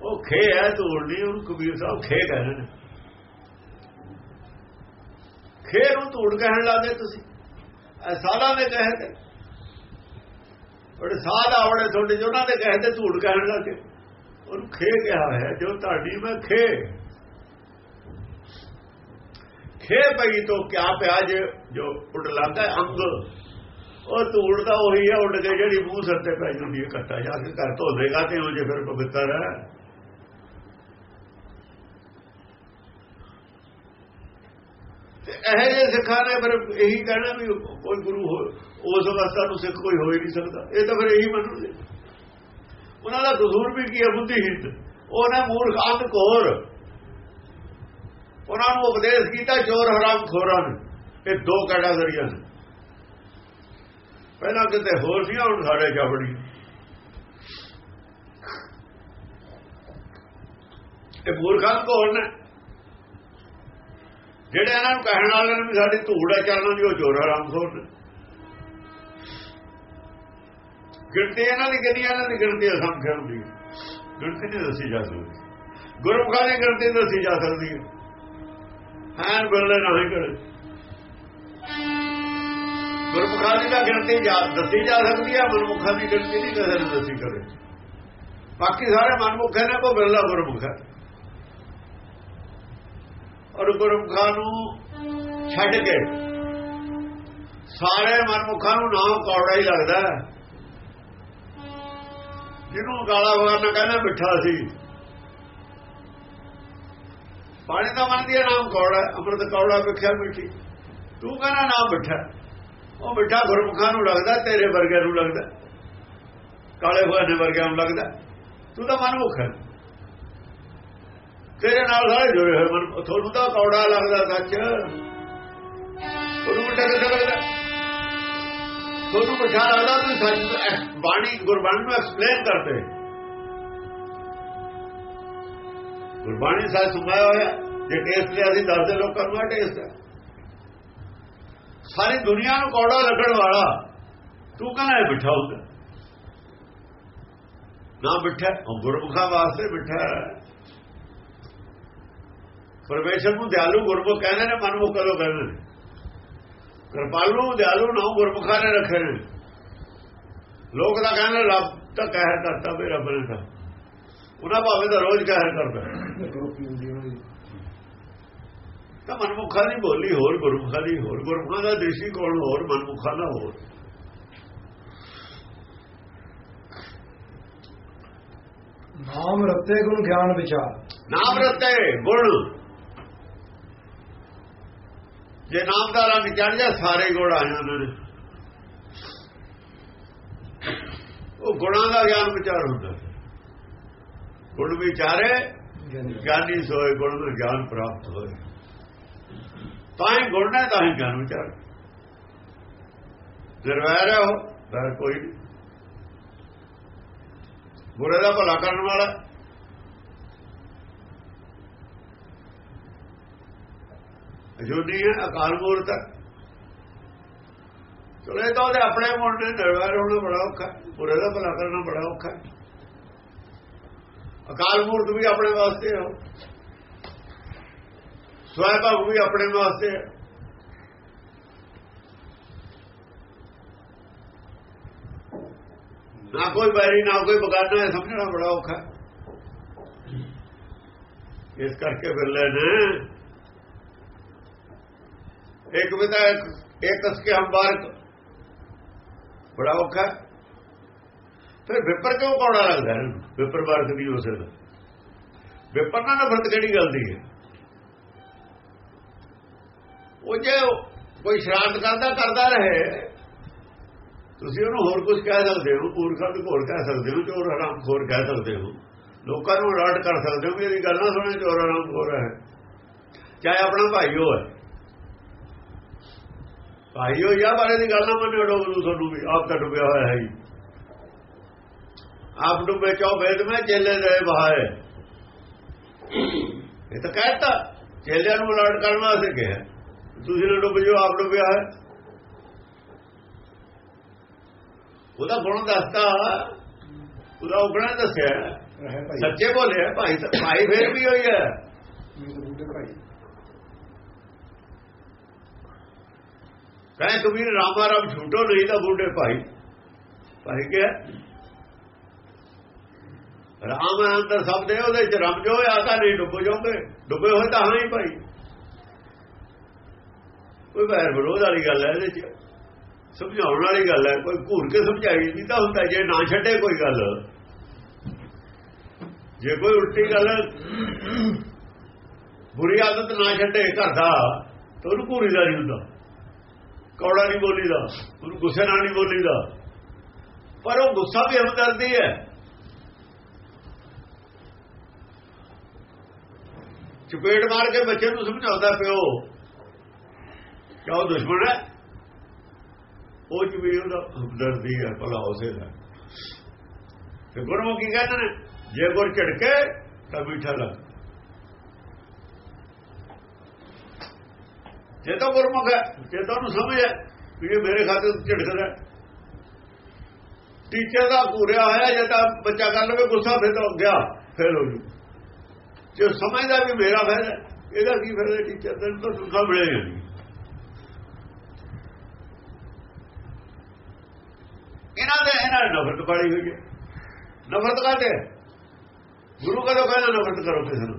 ਉਹ। ਖੇ ਹੈ ਧੂੜ ਨਹੀਂ, ਉਹਨੂੰ ਕਬੀਰ ਸਾਹਿਬ ਖੇ ਕਹਿੰਦੇ ਨੇ। ਖੇ ਨੂੰ ਧੂੜ ਕਹਿਣ ਲੱਗੇ ਤੁਸੀਂ। ਇਹ ਸਾਲਾਂ ਦੇ ਕਹੇ ਤੇ। ਬੜੇ ਸਾਧ ਆਵੜੇ ਤੁਹਾਡੇ ਜੋ ਉਹਨਾਂ ਦੇ ਕਹੇ ਤੇ ਧੂੜ ਕਹਿਣ ਲੱਗੇ ਉਹਨੂੰ ਖੇ ਕਿਹਾ ਹੈ ਜੋ ਤੁਹਾਡੀ ਮੈਂ ਖੇ। ਖੇ ਪਈ ਤੋਂ ਕਿਆ ਪਿਆ ਜੇ, ਜੋ ਉੱਡ ਲਾਂਦਾ ਅੰਗ। ਉਹ ਧੂੜ ਦਾ ਉਹੀ ਹੈ, ਉੱਡ ਕੇ ਜਿਹੜੀ ਮੂੰਹ ਸਿਰ ਤੇ ਪੈ ਜਾਂਦੀ ਹੈ, ਕੱਟਾ ਜਾ ਕੇ ਘਰ ਧੋਦੇਗਾ ਤੇ ਉਹ ਜੇ ਫਿਰ ਪਵਿੱਤਰ ਹੈ ਤੇ ਇਹੋ ਜਿਹੇ ਸਿੱਖਾਂ ਨੇ ਫਿਰ ਇਹੀ ਕਹਿਣਾ ਵੀ ਕੋਈ ਗੁਰੂ ਹੋ, ਉਸ ਅਵਸਥਾ ਨੂੰ ਸਿੱਖ ਕੋਈ ਹੋ ਹੀ ਨਹੀਂ ਸਕਦਾ। ਇਹ ਤਾਂ ਫਿਰ ਇਹੀ ਮੰਨੂਗੇ ਉਹਨਾਂ ਦਾ ਕਸੂਰ ਵੀ ਕੀ ਹੈ? ਬੁੱਧੀਹੀਨ ਉਹਨਾਂ ਮੂਰਖ ਅੰਧ ਕੋਰ ਉਹਨਾਂ ਨੂੰ ਉਪਦੇਸ਼ ਕੀਤਾ ਚੋਰ ਹਰਾਮ ਖੋਰਾਂ ਨੇ। ਇਹ ਦੋ ਕੈਟਾਗਰੀਆਂ ਨੇ। ਪਹਿਲਾਂ ਕਿਤੇ ਹੋਰ ਸੀ, ਹੁਣ ਸਾਡੇ ਜਾਵੜੀ ਇਹ ਮੂਰਖਾਂ ਕੋਰ ਨੇ। ਜਿਹੜੇ ਇਹਨਾਂ ਨੂੰ ਕਹਿਣ ਵਾਲੇ ਨੇ ਵੀ ਸਾਡੀ ਧੂੜ ਹੈ ਚੱਲਣ ਦੀ ਉਹ ਚੋਰ ਹਰਾਮ ਖੋਰ ਨੇ। ਗਿਣਤੀ ਇਹਨਾਂ ਦੀ ਕਿੰਨੀ ਇਹਨਾਂ ਦੀ ਗਿਣਤੀ ਅਸੰਖਿਆ ਹੁੰਦੀ ਹੈ। ਗਿਣਤੀ ਨਹੀਂ ਦੱਸੀ ਜਾ ਸਕਦੀ। ਗੁਰਮੁਖਾਂ ਦੀ ਗਿਣਤੀ ਦੱਸੀ ਜਾ ਸਕਦੀ। ਹੈ ਹਾਂ ਬੋਲੇ ਨਹੀਂ ਕਰ। ਗੁਰਮੁਖਾਂ ਦੀ ਤਾਂ ਗਿਣਤੀ ਦੱਸੀ ਜਾ ਸਕਦੀ ਹੈ ਮਨਮੁਖਾਂ ਦੀ ਗਿਣਤੀ ਨਹੀਂ ਕਦੇ ਨੇ ਦੱਸੀ ਕਰੇ ਬਾਕੀ ਸਾਰੇ ਮਨਮੁਖੇ ਨੇ ਕੋ ਬਿਰਲਾ ਗੁਰਮੁਖ ਹੈ। ਔਰ ਗੁਰਮੁਖਾਂ ਨੂੰ ਛੱਡ ਕੇ ਸਾਰੇ ਮਨਮੁਖਾਂ ਨੂੰ ਨਾਮ ਕੌੜਾ ਹੀ ਲੱਗਦਾ ਜਿਹਨੂੰ ਗਾਲਾ ਵਗਾਨਾ ਕਹਿੰਦਾ ਮਿੱਠਾ ਸੀ। ਪਾਣੀ ਦਾ ਮੰਨਦੀ ਹੈ ਨਾਮ ਕੌੜਾ, ਅੰਮ੍ਰਿਤ ਕੌੜਾ ਵਿਖਿਆ ਮਿੱਠੀ। ਤੂੰ ਕਹਿੰਦਾ ਨਾਮ ਮਿੱਠਾ ਉਹ ਮਿੱਠਾ ਗੁਰਮੁਖਾਂ ਨੂੰ ਲੱਗਦਾ, ਤੇਰੇ ਵਰਗੇ ਨੂੰ ਲੱਗਦਾ। ਕਾਲੇ ਹੋਏ ਵਰਗਿਆਂ ਨੂੰ ਲੱਗਦਾ। ਤੂੰ ਤਾਂ ਮਨਮੁਖ ਹੈ। ਤੇਰੇ ਨਾਲ ਸਾਰੇ ਜੁੜੇ ਹੋਏ ਮਨ ਤੁਹਾਨੂੰ ਤਾਂ ਕੌੜਾ ਲੱਗਦਾ ਸੱਚ। ਤੁਹਾਨੂੰ ਮਿੱਠਾ ਲੱਗਦਾ? ਤੁਹਾਨੂੰ ਮਿੱਠਾ ਲੱਗਦਾ ਤੁਸੀਂ ਸੱਚ ਬਾਣੀ ਗੁਰਬਾਣੀ ਨੂੰ ਐਕਸਪਲੇਨ ਕਰਦੇ। ਗੁਰਬਾਣੀ ਸਾਹਿਬ ਸੁਭਾਇਆ ਹੋਇਆ, ਜੇ ਟੇਸਟ ਲਿਆ ਸੀ ਦੱਸਦੇ ਲੋਕਾਂ ਨੂੰ ਆ ਟੇਸਟ ਹੈ ਸਾਰੀ ਦੁਨੀਆ ਨੂੰ ਕੌੜਾ ਲੱਗਣ ਵਾਲਾ। ਤੂੰ ਕਹਿੰਦਾ ਇਹ ਮਿੱਠਾ ਹੁੰਦਾ? ਨਾ ਮਿੱਠਾ ਉਹ ਗੁਰਮੁਖਾਂ ਵਾਸਤੇ ਮਿੱਠਾ। ਪਰਮੇਸ਼ਰ ਨੂੰ ਦਿਆਲੂ ਗੁਰਮੁਖ ਕਹਿੰਦੇ ਨੇ ਮਨਮੁਖ ਕਦੋਂ ਕਹਿੰਦੇ ਨੇ। ਕਿਰਪਾਲੂ ਦਿਆਲੂ ਨਾ ਗੁਰਮੁਖਾਂ ਨੇ ਰੱਖੇ ਨੇ। ਲੋਕ ਤਾਂ ਕਹਿੰਦੇ ਰੱਬ ਤਾਂ ਕਹਿਰ ਕਰਤਾ ਵੀ ਰੱਬ ਨੇ ਤਾਂ। ਉਹਨਾਂ ਭਾਵੇਂ ਤਾਂ ਰੋਜ਼ ਕਹਿਰ ਕਰਦਾ। ਤਾਂ ਮਨਮੁਖਾਂ ਦੀ ਬੋਲੀ ਹੋਰ ਗੁਰਮੁਖਾਂ ਦੀ ਹੋਰ। ਗੁਰਮੁਖਾਂ ਦਾ ਦੇਸ਼ੀ ਕੋਣ ਹੋਰ ਮਨਮੁਖਾਂ ਦਾ ਹੋਰ। ਨਾਮ ਰਤੇ ਗੁਣ ਗਿਆਨ ਵਿਚਾਰ। ਨਾਮ ਰਤੇ ਗੁਣ। ਜੇ ਨਾਮ ਦਾ ਰੰਗ ਚੜ ਜਾ ਸਾਰੇ ਗੁਣ ਆ ਜਾਂਦੇ ਨੇ ਉਹ ਗੁਣਾਂ ਦਾ ਗਿਆਨ ਵਿਚਾਰ ਹੁੰਦਾ ਗੁਣ ਵਿਚਾਰੇ ਗਿਆਨੀ ਸੋਏ। ਗੁਣ ਦਾ ਗਿਆਨ ਪ੍ਰਾਪਤ ਹੋਏ। ਤਾਂ ਹੀ ਗੁਣ ਹੈ ਤਾਂ ਹੀ ਗਿਆਨ ਵਿਚਾਰ। ਨਿਰਵੈਰ ਹੈ ਉਹ ਵੈਰ ਕੋਈ ਨਹੀਂ। ਬੁਰੇ ਦਾ ਭਲਾ ਕਰਨ ਵਾਲਾ ਜੋਦੀ ਹੈ, ਅਕਾਲ ਮੂਰਤ ਹੈ। ਚਲੋ, ਇਹ ਤਾਂ ਉਹਦੇ ਆਪਣੇ ਮਨ ਨੇ ਨਿਰਵੈਰ ਹੋਣਾ ਬੜਾ ਔਖਾ ਬੁਰੇ ਦਾ ਭਲਾ ਕਰਨਾ ਬੜਾ ਔਖਾ ਅਕਾਲ ਮੂਰਤ ਵੀ ਆਪਣੇ ਵਾਸਤੇ ਹੋ। ਸਵੈ ਭਾਗ ਵੀ ਆਪਣੇ ਵਾਸਤੇ ਹੈ। ਨਾ ਕੋਈ ਬੈਰੀ, ਨਾ ਕੋਈ ਬਗਾਨਾ ਹੈ ਸਮਝਣਾ ਬੜਾ ਔਖਾ ਇਸ ਕਰਕੇ ਬਿਰਲੇ ਨੇ ਇੱਕ ਵਿਦਾ ਇੱਕ ਇਸ ਕੇ। ਹੰਬਾਰ ਬੜਾ ਔਖਾ ਫਿਰ ਵਿਪਰ ਕਿਉਂ ਕੌੜਾ ਲੱਗਦਾ ਹੈ? ਵਿਪਰ ਵਰਗ ਵੀ ਹੋ ਸਕਦਾ। ਵਿਪਰ ਨਾਲ ਨਫ਼ਰਤ ਕਿਹੜੀ ਗੱਲ ਦੀ ਹੈ? ਉਹ ਜੇ ਕੋਈ ਸ਼ਰਾਰਤ ਕਰਦਾ ਕਰਦਾ ਰਹੇ। ਤੁਸੀਂ ਉਹਨੂੰ ਹੋਰ ਕੁਝ ਕਹਿ ਸਕਦੇ ਹੋ ਪੂਰਖਾਂ ਨੂੰ ਘੋੜ ਕਹਿ ਸਕਦੇ ਹੋ ਚੋਰ ਹਰਾਮ ਖੋਰ ਕਹਿ ਸਕਦੇ ਹੋ। ਲੋਕਾਂ ਨੂੰ ਅਲਰਟ ਕਰ ਸਕਦੇ ਹੋ ਵੀ ਇਹਦੀ ਗੱਲ ਨਾ ਸੁਣੇ ਚੋਰ ਹਰਾਮ ਖੋਰ ਹੈ ਚਾਹੇ ਆਪਣਾ ਭਾਈ ਹੋਵੇ। ਭਾਈ ਹੋ ਜਾਂ ਬਾਰੇ ਦੀ ਗੱਲ ਨਾ ਮੰਨੇ ਡੋਬ ਨੂੰ ਤੁਹਾਨੂੰ ਵੀ ਆਪ ਤਾਂ ਡੁੱਬਿਆ ਹੋਇਆ ਹੈ ਆਪ ਡੁੱਬੇ ਚੋ ਵੇਦ ਮੈਂ ਚੇਲੇ ਦੇ ਬਹਾਏ ਇਹ ਤਾਂ ਕਹਿਤਾ ਚੇਲਿਆਂ ਨੂੰ ਅਲਰਟ ਕਰਨ ਵਾਸਤੇ ਕਿਹਾ। ਤੁਸੀਂ ਨਾ ਡੁੱਬ ਜਾਓ ਆਪ ਡੁੱਬਿਆ ਹੈ। ਉਹਦਾ ਗੁਣ ਦੱਸਦਾ ਉਹਦਾ ਉਗਣਾ ਦੱਸਿਆ। ਸੱਚੇ ਬੋਲੇ ਭਾਈ ਭਾਈ ਫੇਰ ਵੀ ਹੋਈ ਹੈ। ਕਹੇ ਕਬੀਰ ਰਾਮਾ ਰਾਮ ਛੂਟੋ, ਨਹੀਂ ਤਾਂ ਬੂਢੇ ਭਾਈ। ਭਾਈ ਕਿਹਾ ਰਾਮ ਅੰਦਰ ਸਭ ਦੇ ਉਹਦੇ ਚ ਰਮ ਜੋ, ਆ ਤਾਂ ਨਹੀਂ ਡੁੱਬ ਜਾਓਗੇ। ਡੁੱਬੇ ਹੋਏ ਤਾਂ ਹਾਂ ਹੀ ਭਾਈ। ਕੋਈ ਵੈਰ ਵਿਰੋਧ ਵਾਲੀ ਗੱਲ ਹੈ ਇਹਦੇ ਚ। ਸਮਝਾਉਣ ਵਾਲੀ ਗੱਲ ਹੈ, ਕੋਈ ਘੂਰ ਕੇ ਸਮਝਾਈ ਨਹੀਂ ਤਾਂ ਹੁੰਦਾ, ਜੇ ਨਾ ਛੱਡੇ ਕੋਈ ਗੱਲ। ਜੇ ਕੋਈ ਉਲਟੀ ਗੱਲ ਬੁਰੀ ਆਦਤ ਨਾ ਛੱਡੇ ਘਰ ਦਾ, ਤਾਂ ਉਹਨੂੰ ਘੂਰੀ ਦਾ ਨਹੀਂ ਹੁੰਦਾ। ਕੌੜਾ ਨਹੀਂ ਬੋਲੀਦਾ ਉਹਨੂੰ ਗੁੱਸੇ ਨਾਲ ਨਹੀਂ ਬੋਲੀਦਾ। ਪਰ ਉਹ ਗੁੱਸਾ ਵੀ ਹਮਦਰਦੀ ਹੈ। ਚਪੇੜ ਮਾਰ ਕੇ ਬੱਚੇ ਨੂੰ ਸਮਝਾਉਂਦਾ ਪਿਓ, ਕਿਉਂ ਦੁਸ਼ਮਣ ਹੈ? ਉਹ ਚ ਵੀ ਉਹਦਾ ਹਮਦਰਦੀ ਹੈ, ਭਲਾ ਉਸੇ ਦਾ। ਤੇ ਕੀ ਕਹਿੰਦੇ ਨੇ, ਜੇ ਗੁਰ ਝੜਕੇ ਤਾਂ ਮਿੱਠਾ ਲੱਗ। ਜੇ ਤਾਂ ਗੁਰਮੁਖ ਹੈ ਜੇ ਤਾਂ ਉਹਨੂੰ ਸਮਝ ਹੈ, ਵੀ ਇਹ ਮੇਰੇ ਖਾਤੇ ਝੜਕਦਾ ਟੀਚਰ ਦਾ ਪੂਰਿਆ ਹੋਇਆ, ਜੇ ਤਾਂ ਬੱਚਾ ਕਰ ਲਵੇ ਗੁੱਸਾ, ਫਿਰ ਤਾਂ ਗਿਆ ਫੇਲ ਹੋ ਜੂ। ਜੇ ਸਮਝਦਾ ਵੀ ਮੇਰਾ ਫਾਇਦਾ ਇਹਦਾ ਕੀ ਫਾਇਦਾ ਟੀਚਰ ਦਾ ਤਾਂ ਸੁੱਖਾ ਮਿਲੇਗਾ ਨਹੀਂ। ਇਹਨਾਂ ਦੇ ਇਹਨਾਂ ਨੇ ਨਫ਼ਰਤ ਪਾੜੀ ਹੋਈ ਹੈ। ਨਫ਼ਰਤ ਕਾਤੇ ਗੁਰੂ ਕਦੋਂ ਕਹਿੰਦਾ ਨਫ਼ਰਤ ਕਰੋ ਕਿਸੇ ਨੂੰ?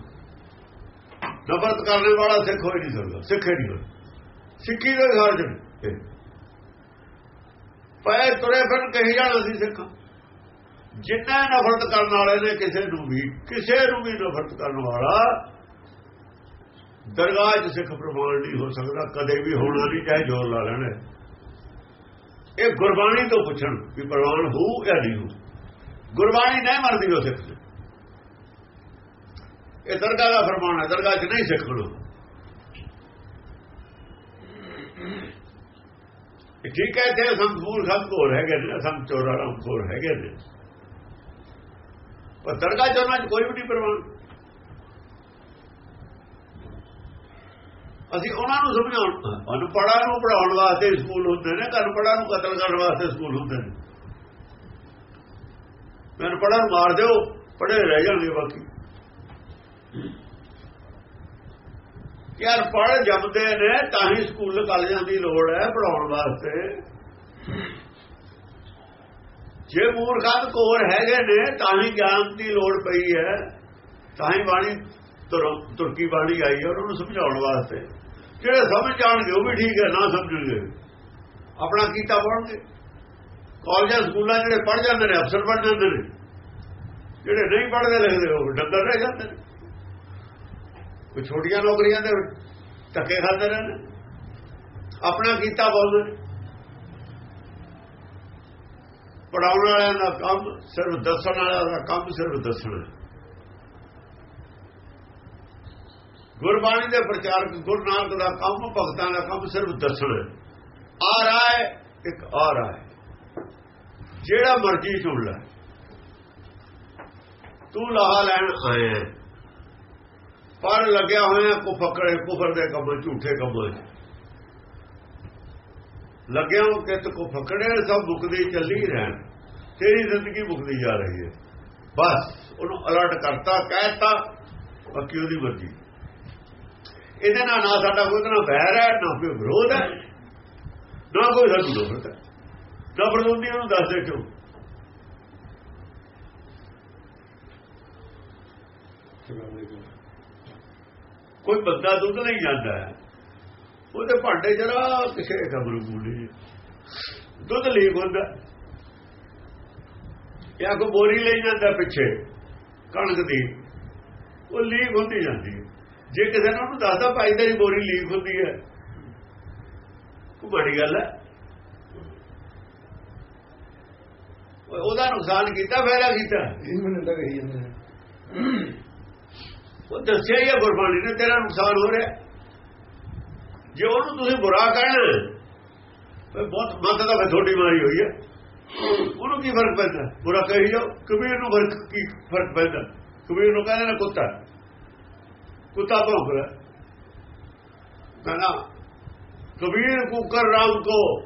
ਨਫ਼ਰਤ ਕਰਨ ਵਾਲਾ ਸਿੱਖ ਹੋਈ ਨਹੀਂ ਸਕਦਾ, ਸਿੱਖੇ ਨਹੀਂ ਸਿੱਖੀ ਦੇ ਘਰ ਪਏ ਤੁਰੇ ਫਿਰ ਕਹੀ ਜਾਣਾ ਸੀ ਸਿੱਖ। ਜਿੰਨਾ ਨਫ਼ਰਤ ਕਰਨ ਵਾਲੇ ਨੇ ਕਿਸੇ ਨੂੰ ਵੀ, ਕਿਸੇ ਨੂੰ ਵੀ ਨਫ਼ਰਤ ਕਰਨ ਵਾਲਾ ਦਰਗਾਹ 'ਚ ਸਿੱਖ ਪ੍ਰਮਾਣ ਨਹੀਂ ਹੋ ਸਕਦਾ, ਕਦੇ ਵੀ ਹੋਣਾ ਨਹੀਂ, ਚਾਹੇ ਜ਼ੋਰ ਲਾ ਲੈਣ। ਇਹ ਗੁਰਬਾਣੀ ਤੋਂ ਪੁੱਛਣ ਵੀ ਪ੍ਰਮਾਣ ਹੋ ਜਾਂ ਨਹੀਂ ਹੋ। ਗੁਰਬਾਣੀ ਨਹੀਂ ਮਰਦੀ ਉਹ ਸਿੱਖ ਇਹ ਦਰਗਾਹ ਦਾ ਫਰਮਾਨ ਹੈ, ਦਰਗਾਹ 'ਚ ਨਹੀਂ ਸਿੱਖਣਾ ਠੀਕ ਹੈ ਤੇ ਸੰਪੂਰ ਸਭ ਹੋਰ ਹੈਗੇ ਨੇ ਸਭ ਚੋਰਾਂ ਕੋਲ ਹੈਗੇ ਨੇ। ਪਰ ਦਰਗਾਹ 'ਚ 'ਚ ਕੋਈ ਵੀ ਨਹੀਂ ਪ੍ਰਵਾਨ। ਅਸੀਂ ਉਹਨਾਂ ਨੂੰ ਸਮਝਾਉਣ ਅਨਪੜਾਂ ਨੂੰ ਪੜਾਉਣ ਵਾਸਤੇ ਸਕੂਲ ਹੁੰਦੇ ਨੇ ਅਨਪੜਾਂ ਨੂੰ ਕਤਲ ਕਰਨ ਵਾਸਤੇ ਸਕੂਲ ਹੁੰਦੇ ਨੇ। ਅਨਪੜਾਂ ਨੂੰ ਮਾਰ ਦਿਓ ਪੜੇ ਰਹਿ ਜਾਣਗੇ ਬਾਕੀ। ਯਾਰ ਪੜ ਜੰਮਦੇ ਨੇ, ਤਾਂ ਹੀ ਸਕੂਲ ਕਾਲਜਾਂ ਦੀ ਲੋੜ ਹੈ ਪੜਾਉਣ ਵਾਸਤੇ। ਜੇ ਮੂਰਖਾਂ ਕੋਰ ਹੈਗੇ ਨੇ, ਤਾਂ ਹੀ ਗਿਆਨ ਦੀ ਲੋੜ ਪਈ ਹੈ। ਤਾਂ ਹੀ ਬਾਣੀ ਤੁਰ- ਤੁਰਕੀ ਬਾਣੀ ਆਈ ਹੈ ਉਹਨਾਂ ਨੂੰ ਸਮਝਾਉਣ ਵਾਸਤੇ। ਜਿਹੜੇ ਸਮਝ ਜਾਣਗੇ, ਉਹ ਵੀ ਠੀਕ ਹੈ, ਨਾ ਸਮਝਣਗੇ। ਆਪਣਾ ਕੀਤਾ ਪੜ੍ਹਨਗੇ। ਕਾਲਜਾਂ, ਸਕੂਲਾਂ ਜਿਹੜੇ ਪੜ੍ਹ ਜਾਂਦੇ ਨੇ, ਅਫਸਰ ਬਣ ਜਾਂਦੇ ਨੇ। ਜਿਹੜੇ ਨਹੀਂ ਪੜ੍ਹਦੇ, ਲਿਖਦੇ, ਉਹ ਡੰਗਰ ਰਹਿ ਜਾਂਦੇ ਨੇ। ਕੋਈ ਛੋਟੀਆਂ ਨੌਕਰੀਆਂ ਦੇ ਧੱਕੇ ਖਾਂਦੇ ਰਹਿਣ ਆਪਣਾ ਕੀਤਾ ਬੋਲਦੇ ਨੇ ਪੜਾਉਣ ਵਾਲਿਆਂ ਦਾ ਕੰਮ ਸਿਰਫ ਦੱਸਣ ਵਾਲਿਆਂ ਦਾ ਕੰਮ ਸਿਰਫ ਦੱਸਣਾ। ਗੁਰਬਾਣੀ ਦੇ ਪ੍ਰਚਾਰਕ ਗੁਰੂ ਨਾਨਕ ਦਾ ਕੰਮ, ਭਗਤਾਂ ਦਾ ਕੰਮ ਸਿਰਫ ਦੱਸਣਾ। ਆ ਰਹਾ ਹੈ, ਇੱਕ ਆ ਰਹਾ ਹੈ। ਜਿਹੜਾ ਮਰਜ਼ੀ ਸੁਣ ਲੈ। ਤੂੰ ਲਾਹਾ ਲੈਣ ਆਇਆ ਪਰ ਲੱਗਿਆ ਹੋਇਆ ਕੋ ਫਕੜੇ, ਕੁਫਰ ਦੇ ਕੰਮ, ਝੂਠੇ ਕੰਮਾਂ 'ਚ। ਲੱਗਿਆ ਹੋ ਕਿ ਕੋ ਫਕੜੇ, ਸਭ ਮੁਕਦੀ ਚੱਲੀ ਰਹਿਣ। ਤੇਰੀ ਜ਼ਿੰਦਗੀ ਮੁਕਦੀ ਜਾ ਰਹੀ ਹੈ। ਬਸ, ਉਹਨੂੰ ਅਲਰਟ ਕਰਤਾ, ਕਹਿਤਾ, ਬਾਕੀ ਉਹਦੀ ਮਰਜ਼ੀ। ਇਹਦੇ ਨਾਲ ਨਾ ਸਾਡਾ ਕੋਈ ਨਾ ਵੈਰ ਹੈ, ਨਾ ਕੋਈ ਵਿਰੋਧ ਹੈ, ਨਾ ਕੋਈ ਸਾਨੂੰ ਨਫ਼ਰਤ ਹੈ। ਨਫ਼ਰਤ ਹੁੰਦੀ ਉਹਨੂੰ ਦੱਸ ਦੇ ਕਿਉਂ? ਕੋਈ ਬੰਦਾ ਦੁੱਧ ਲਈ ਜਾਂਦਾ ਹੈ। ਉਹਦੇ ਭਾਂਡੇ ਜਰਾ ਕਿਸੇ ਖਬਰ ਬੋਲੀ ਦੁੱਧ ਲੀਕ ਹੁੰਦਾ। ਜਾਂ ਕੋ ਬੋਰੀ ਲਈ ਜਾਂਦਾ ਪਿੱਛੇ, ਕਣਕ ਦੀ। ਉਹ ਲੀਕ ਹੁੰਦੀ ਜਾਂਦੀ ਹੈ। ਜੇ ਕਿਸੇ ਨੇ ਉਹਨੂੰ ਦੱਸਦਾ ਭਾਈ ਤੇਰੀ ਬੋਰੀ ਲੀਕ ਹੁੰਦੀ ਹੈ, ਉਹ ਬੜੀ ਗੱਲ ਹੈ। ਉਹਦਾ ਨੁਕਸਾਨ ਕੀਤਾ, ਫਾਇਦਾ ਕੀਤਾ? ਇਹ ਮੈਨੂੰ ਤਾਂ ਕਹੀ ਜਾਂਦੇ ਉਹ ਦੱਸਿਆ ਹੀ ਹੈ ਗੁਰਬਾਣੀ ਨੇ, ਤੇਰਾ ਨੁਕਸਾਨ ਹੋ ਰਿਹਾ। ਜੇ ਉਹਨੂੰ ਤੁਸੀਂ ਬੁਰਾ ਕਹਿਣਾ, ਫਿਰ ਬਹੁਤ ਮੱਤ ਦਾ ਫਿਰ ਥੋੜੀ ਮਾਰੀ ਹੋਈ ਹੈ ਉਹਨੂੰ ਕੀ ਫ਼ਰਕ ਪੈਂਦਾ? ਬੁਰਾ ਕਹੀ ਜਾਓ। ਕਬੀਰ ਨੂੰ ਫ਼ਰਕ ਕੀ ਫ਼ਰਕ ਪੈਂਦਾ? ਕਬੀਰ ਨੂੰ ਕਹਿੰਦੇ ਨੇ ਕੁੱਤਾ। ਕੁੱਤਾ ਭੌਂਕਦਾ ਕਹਿੰਦਾ, ਕਬੀਰ ਕੁਕਰ ਰਾਮ ਕੋ।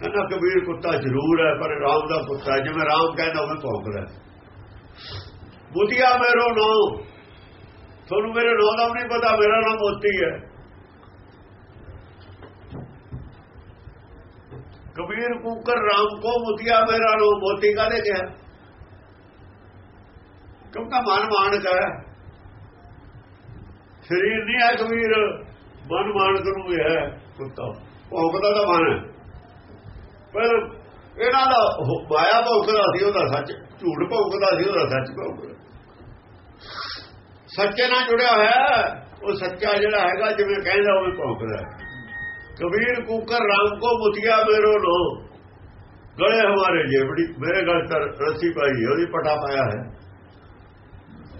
ਕਹਿੰਦਾ, ਕਬੀਰ ਕੁੱਤਾ ਜ਼ਰੂਰ ਹੈ, ਪਰ ਰਾਮ ਦਾ ਕੁੱਤਾ ਜਿਵੇਂ ਰਾਮ ਕਹਿੰਦਾ ਉਹ ਭੌਂਕਦਾ ਬੁੱਧੀਆ ਮੇਰੋ ਨੋ ਤੁਹਾਨੂੰ ਮੇਰੇ ਨਾਮ ਦਾ ਵੀ ਨਹੀਂ ਪਤਾ, ਮੇਰਾ ਨਾਮ ਮੋਤੀ ਹੈ। ਕਬੀਰ, ਕੂਕਰ, ਰਾਮ ਕੋ ਮੁਤਿਆ ਮੇਰਾ ਨਾਮ ਮੋਤੀ ਕਾਦੇ ਕਿਹਾ ਕਿਉਂਕਿ ਮਨ ਮਾਨਕ ਹੈ ਸਰੀਰ ਨਹੀਂ ਹੈ ਕਬੀਰ, ਮਨ ਮਾਨਕ ਨੂੰ ਹੀ ਹੈ ਕੁੱਤਾ। ਭੌਂਕਦਾ ਤਾਂ ਮਨ ਹੈ। ਪਰ ਇਹਨਾਂ ਦਾ ਮਾਇਆ ਭੌਂਕਦਾ ਸੀ, ਉਹਦਾ ਸੱਚ, ਝੂਠ ਭੌਂਕਦਾ ਸੀ, ਉਹਦਾ ਸੱਚ ਭੌਂਕਦਾ। ਸੱਚੇ ਨਾਲ ਜੁੜਿਆ ਹੋਇਆ ਉਹ ਸੱਚਾ ਜਿਹੜਾ ਹੈਗਾ ਜਿਵੇਂ ਕਹਿੰਦਾ ਉਹ ਭੌਂਕਦਾ ਹੈ। ਕਬੀਰ ਕੂਕਰ ਰਾਮ ਕੋ ਮੁਤਿਆ ਮੇਰੋ ਨੋ। ਗਲੇ ਹਮਾਰੇ ਜੇਬੜੀ ਮੇਰੇ ਗਲ ਤਰ ਰੱਸੀ ਪਾਈ ਹੈ, ਉਹਦੀ ਪਟਾ ਪਾਇਆ ਹੈ।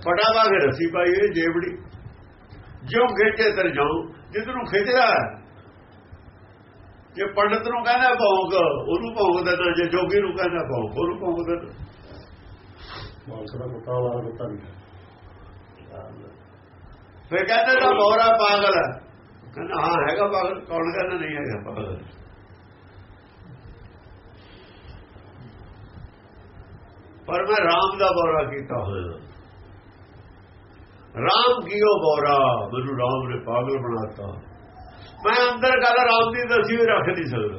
ਪਟਾ ਪਾ ਕੇ ਰੱਸੀ ਪਾਈ ਹੈ ਜੇਬੜੀ। ਜਿਉਂ ਖੇਚੇ ਤਰ ਜਾਉ ਜਿੱਦ ਨੂੰ ਖਿੱਚਦਾ ਜੇ ਪੰਡਤ ਨੂੰ ਕਹਿੰਦਾ ਭੌਂਕ ਉਹਨੂੰ ਭੌਂਕ ਦੇਣਾ ਜੇ ਜੋਗੀ ਨੂੰ ਕਹਿੰਦਾ ਭੌਂਕ ਉਹਨੂੰ ਭੌਂਕ ਦੇਣਾ ਮਾਲਕ ਦਾ ਕੁੱਤਾ ਵਾਲਾ ਨਹੀਂ ਫਿਰ ਕਹਿੰਦੇ ਤਾਂ ਮੋਰਾ ਪਾਗਲ। ਹੈ ਕਹਿੰਦਾ, ਹਾਂ, ਹੈਗਾ ਪਾਗਲ। ਕੌਣ ਕਹਿੰਦਾ ਨਹੀਂ ਹੈਗਾ ਪਾਗਲ? ਪਰ ਮੈਂ ਰਾਮ ਦਾ ਬੋਰਾ ਕੀਤਾ ਹੋਇਆ। ਰਾਮ ਕੀਓ ਬੋਰਾ? ਮੈਨੂੰ ਰਾਮ ਨੇ ਪਾਗਲ ਬਣਾਤਾ। ਮੈਂ ਅੰਦਰ ਗੱਲ ਰਾਮ ਦੀ ਦਸੀ ਵੀ ਰੱਖ ਨਹੀਂ ਸਕਦਾ।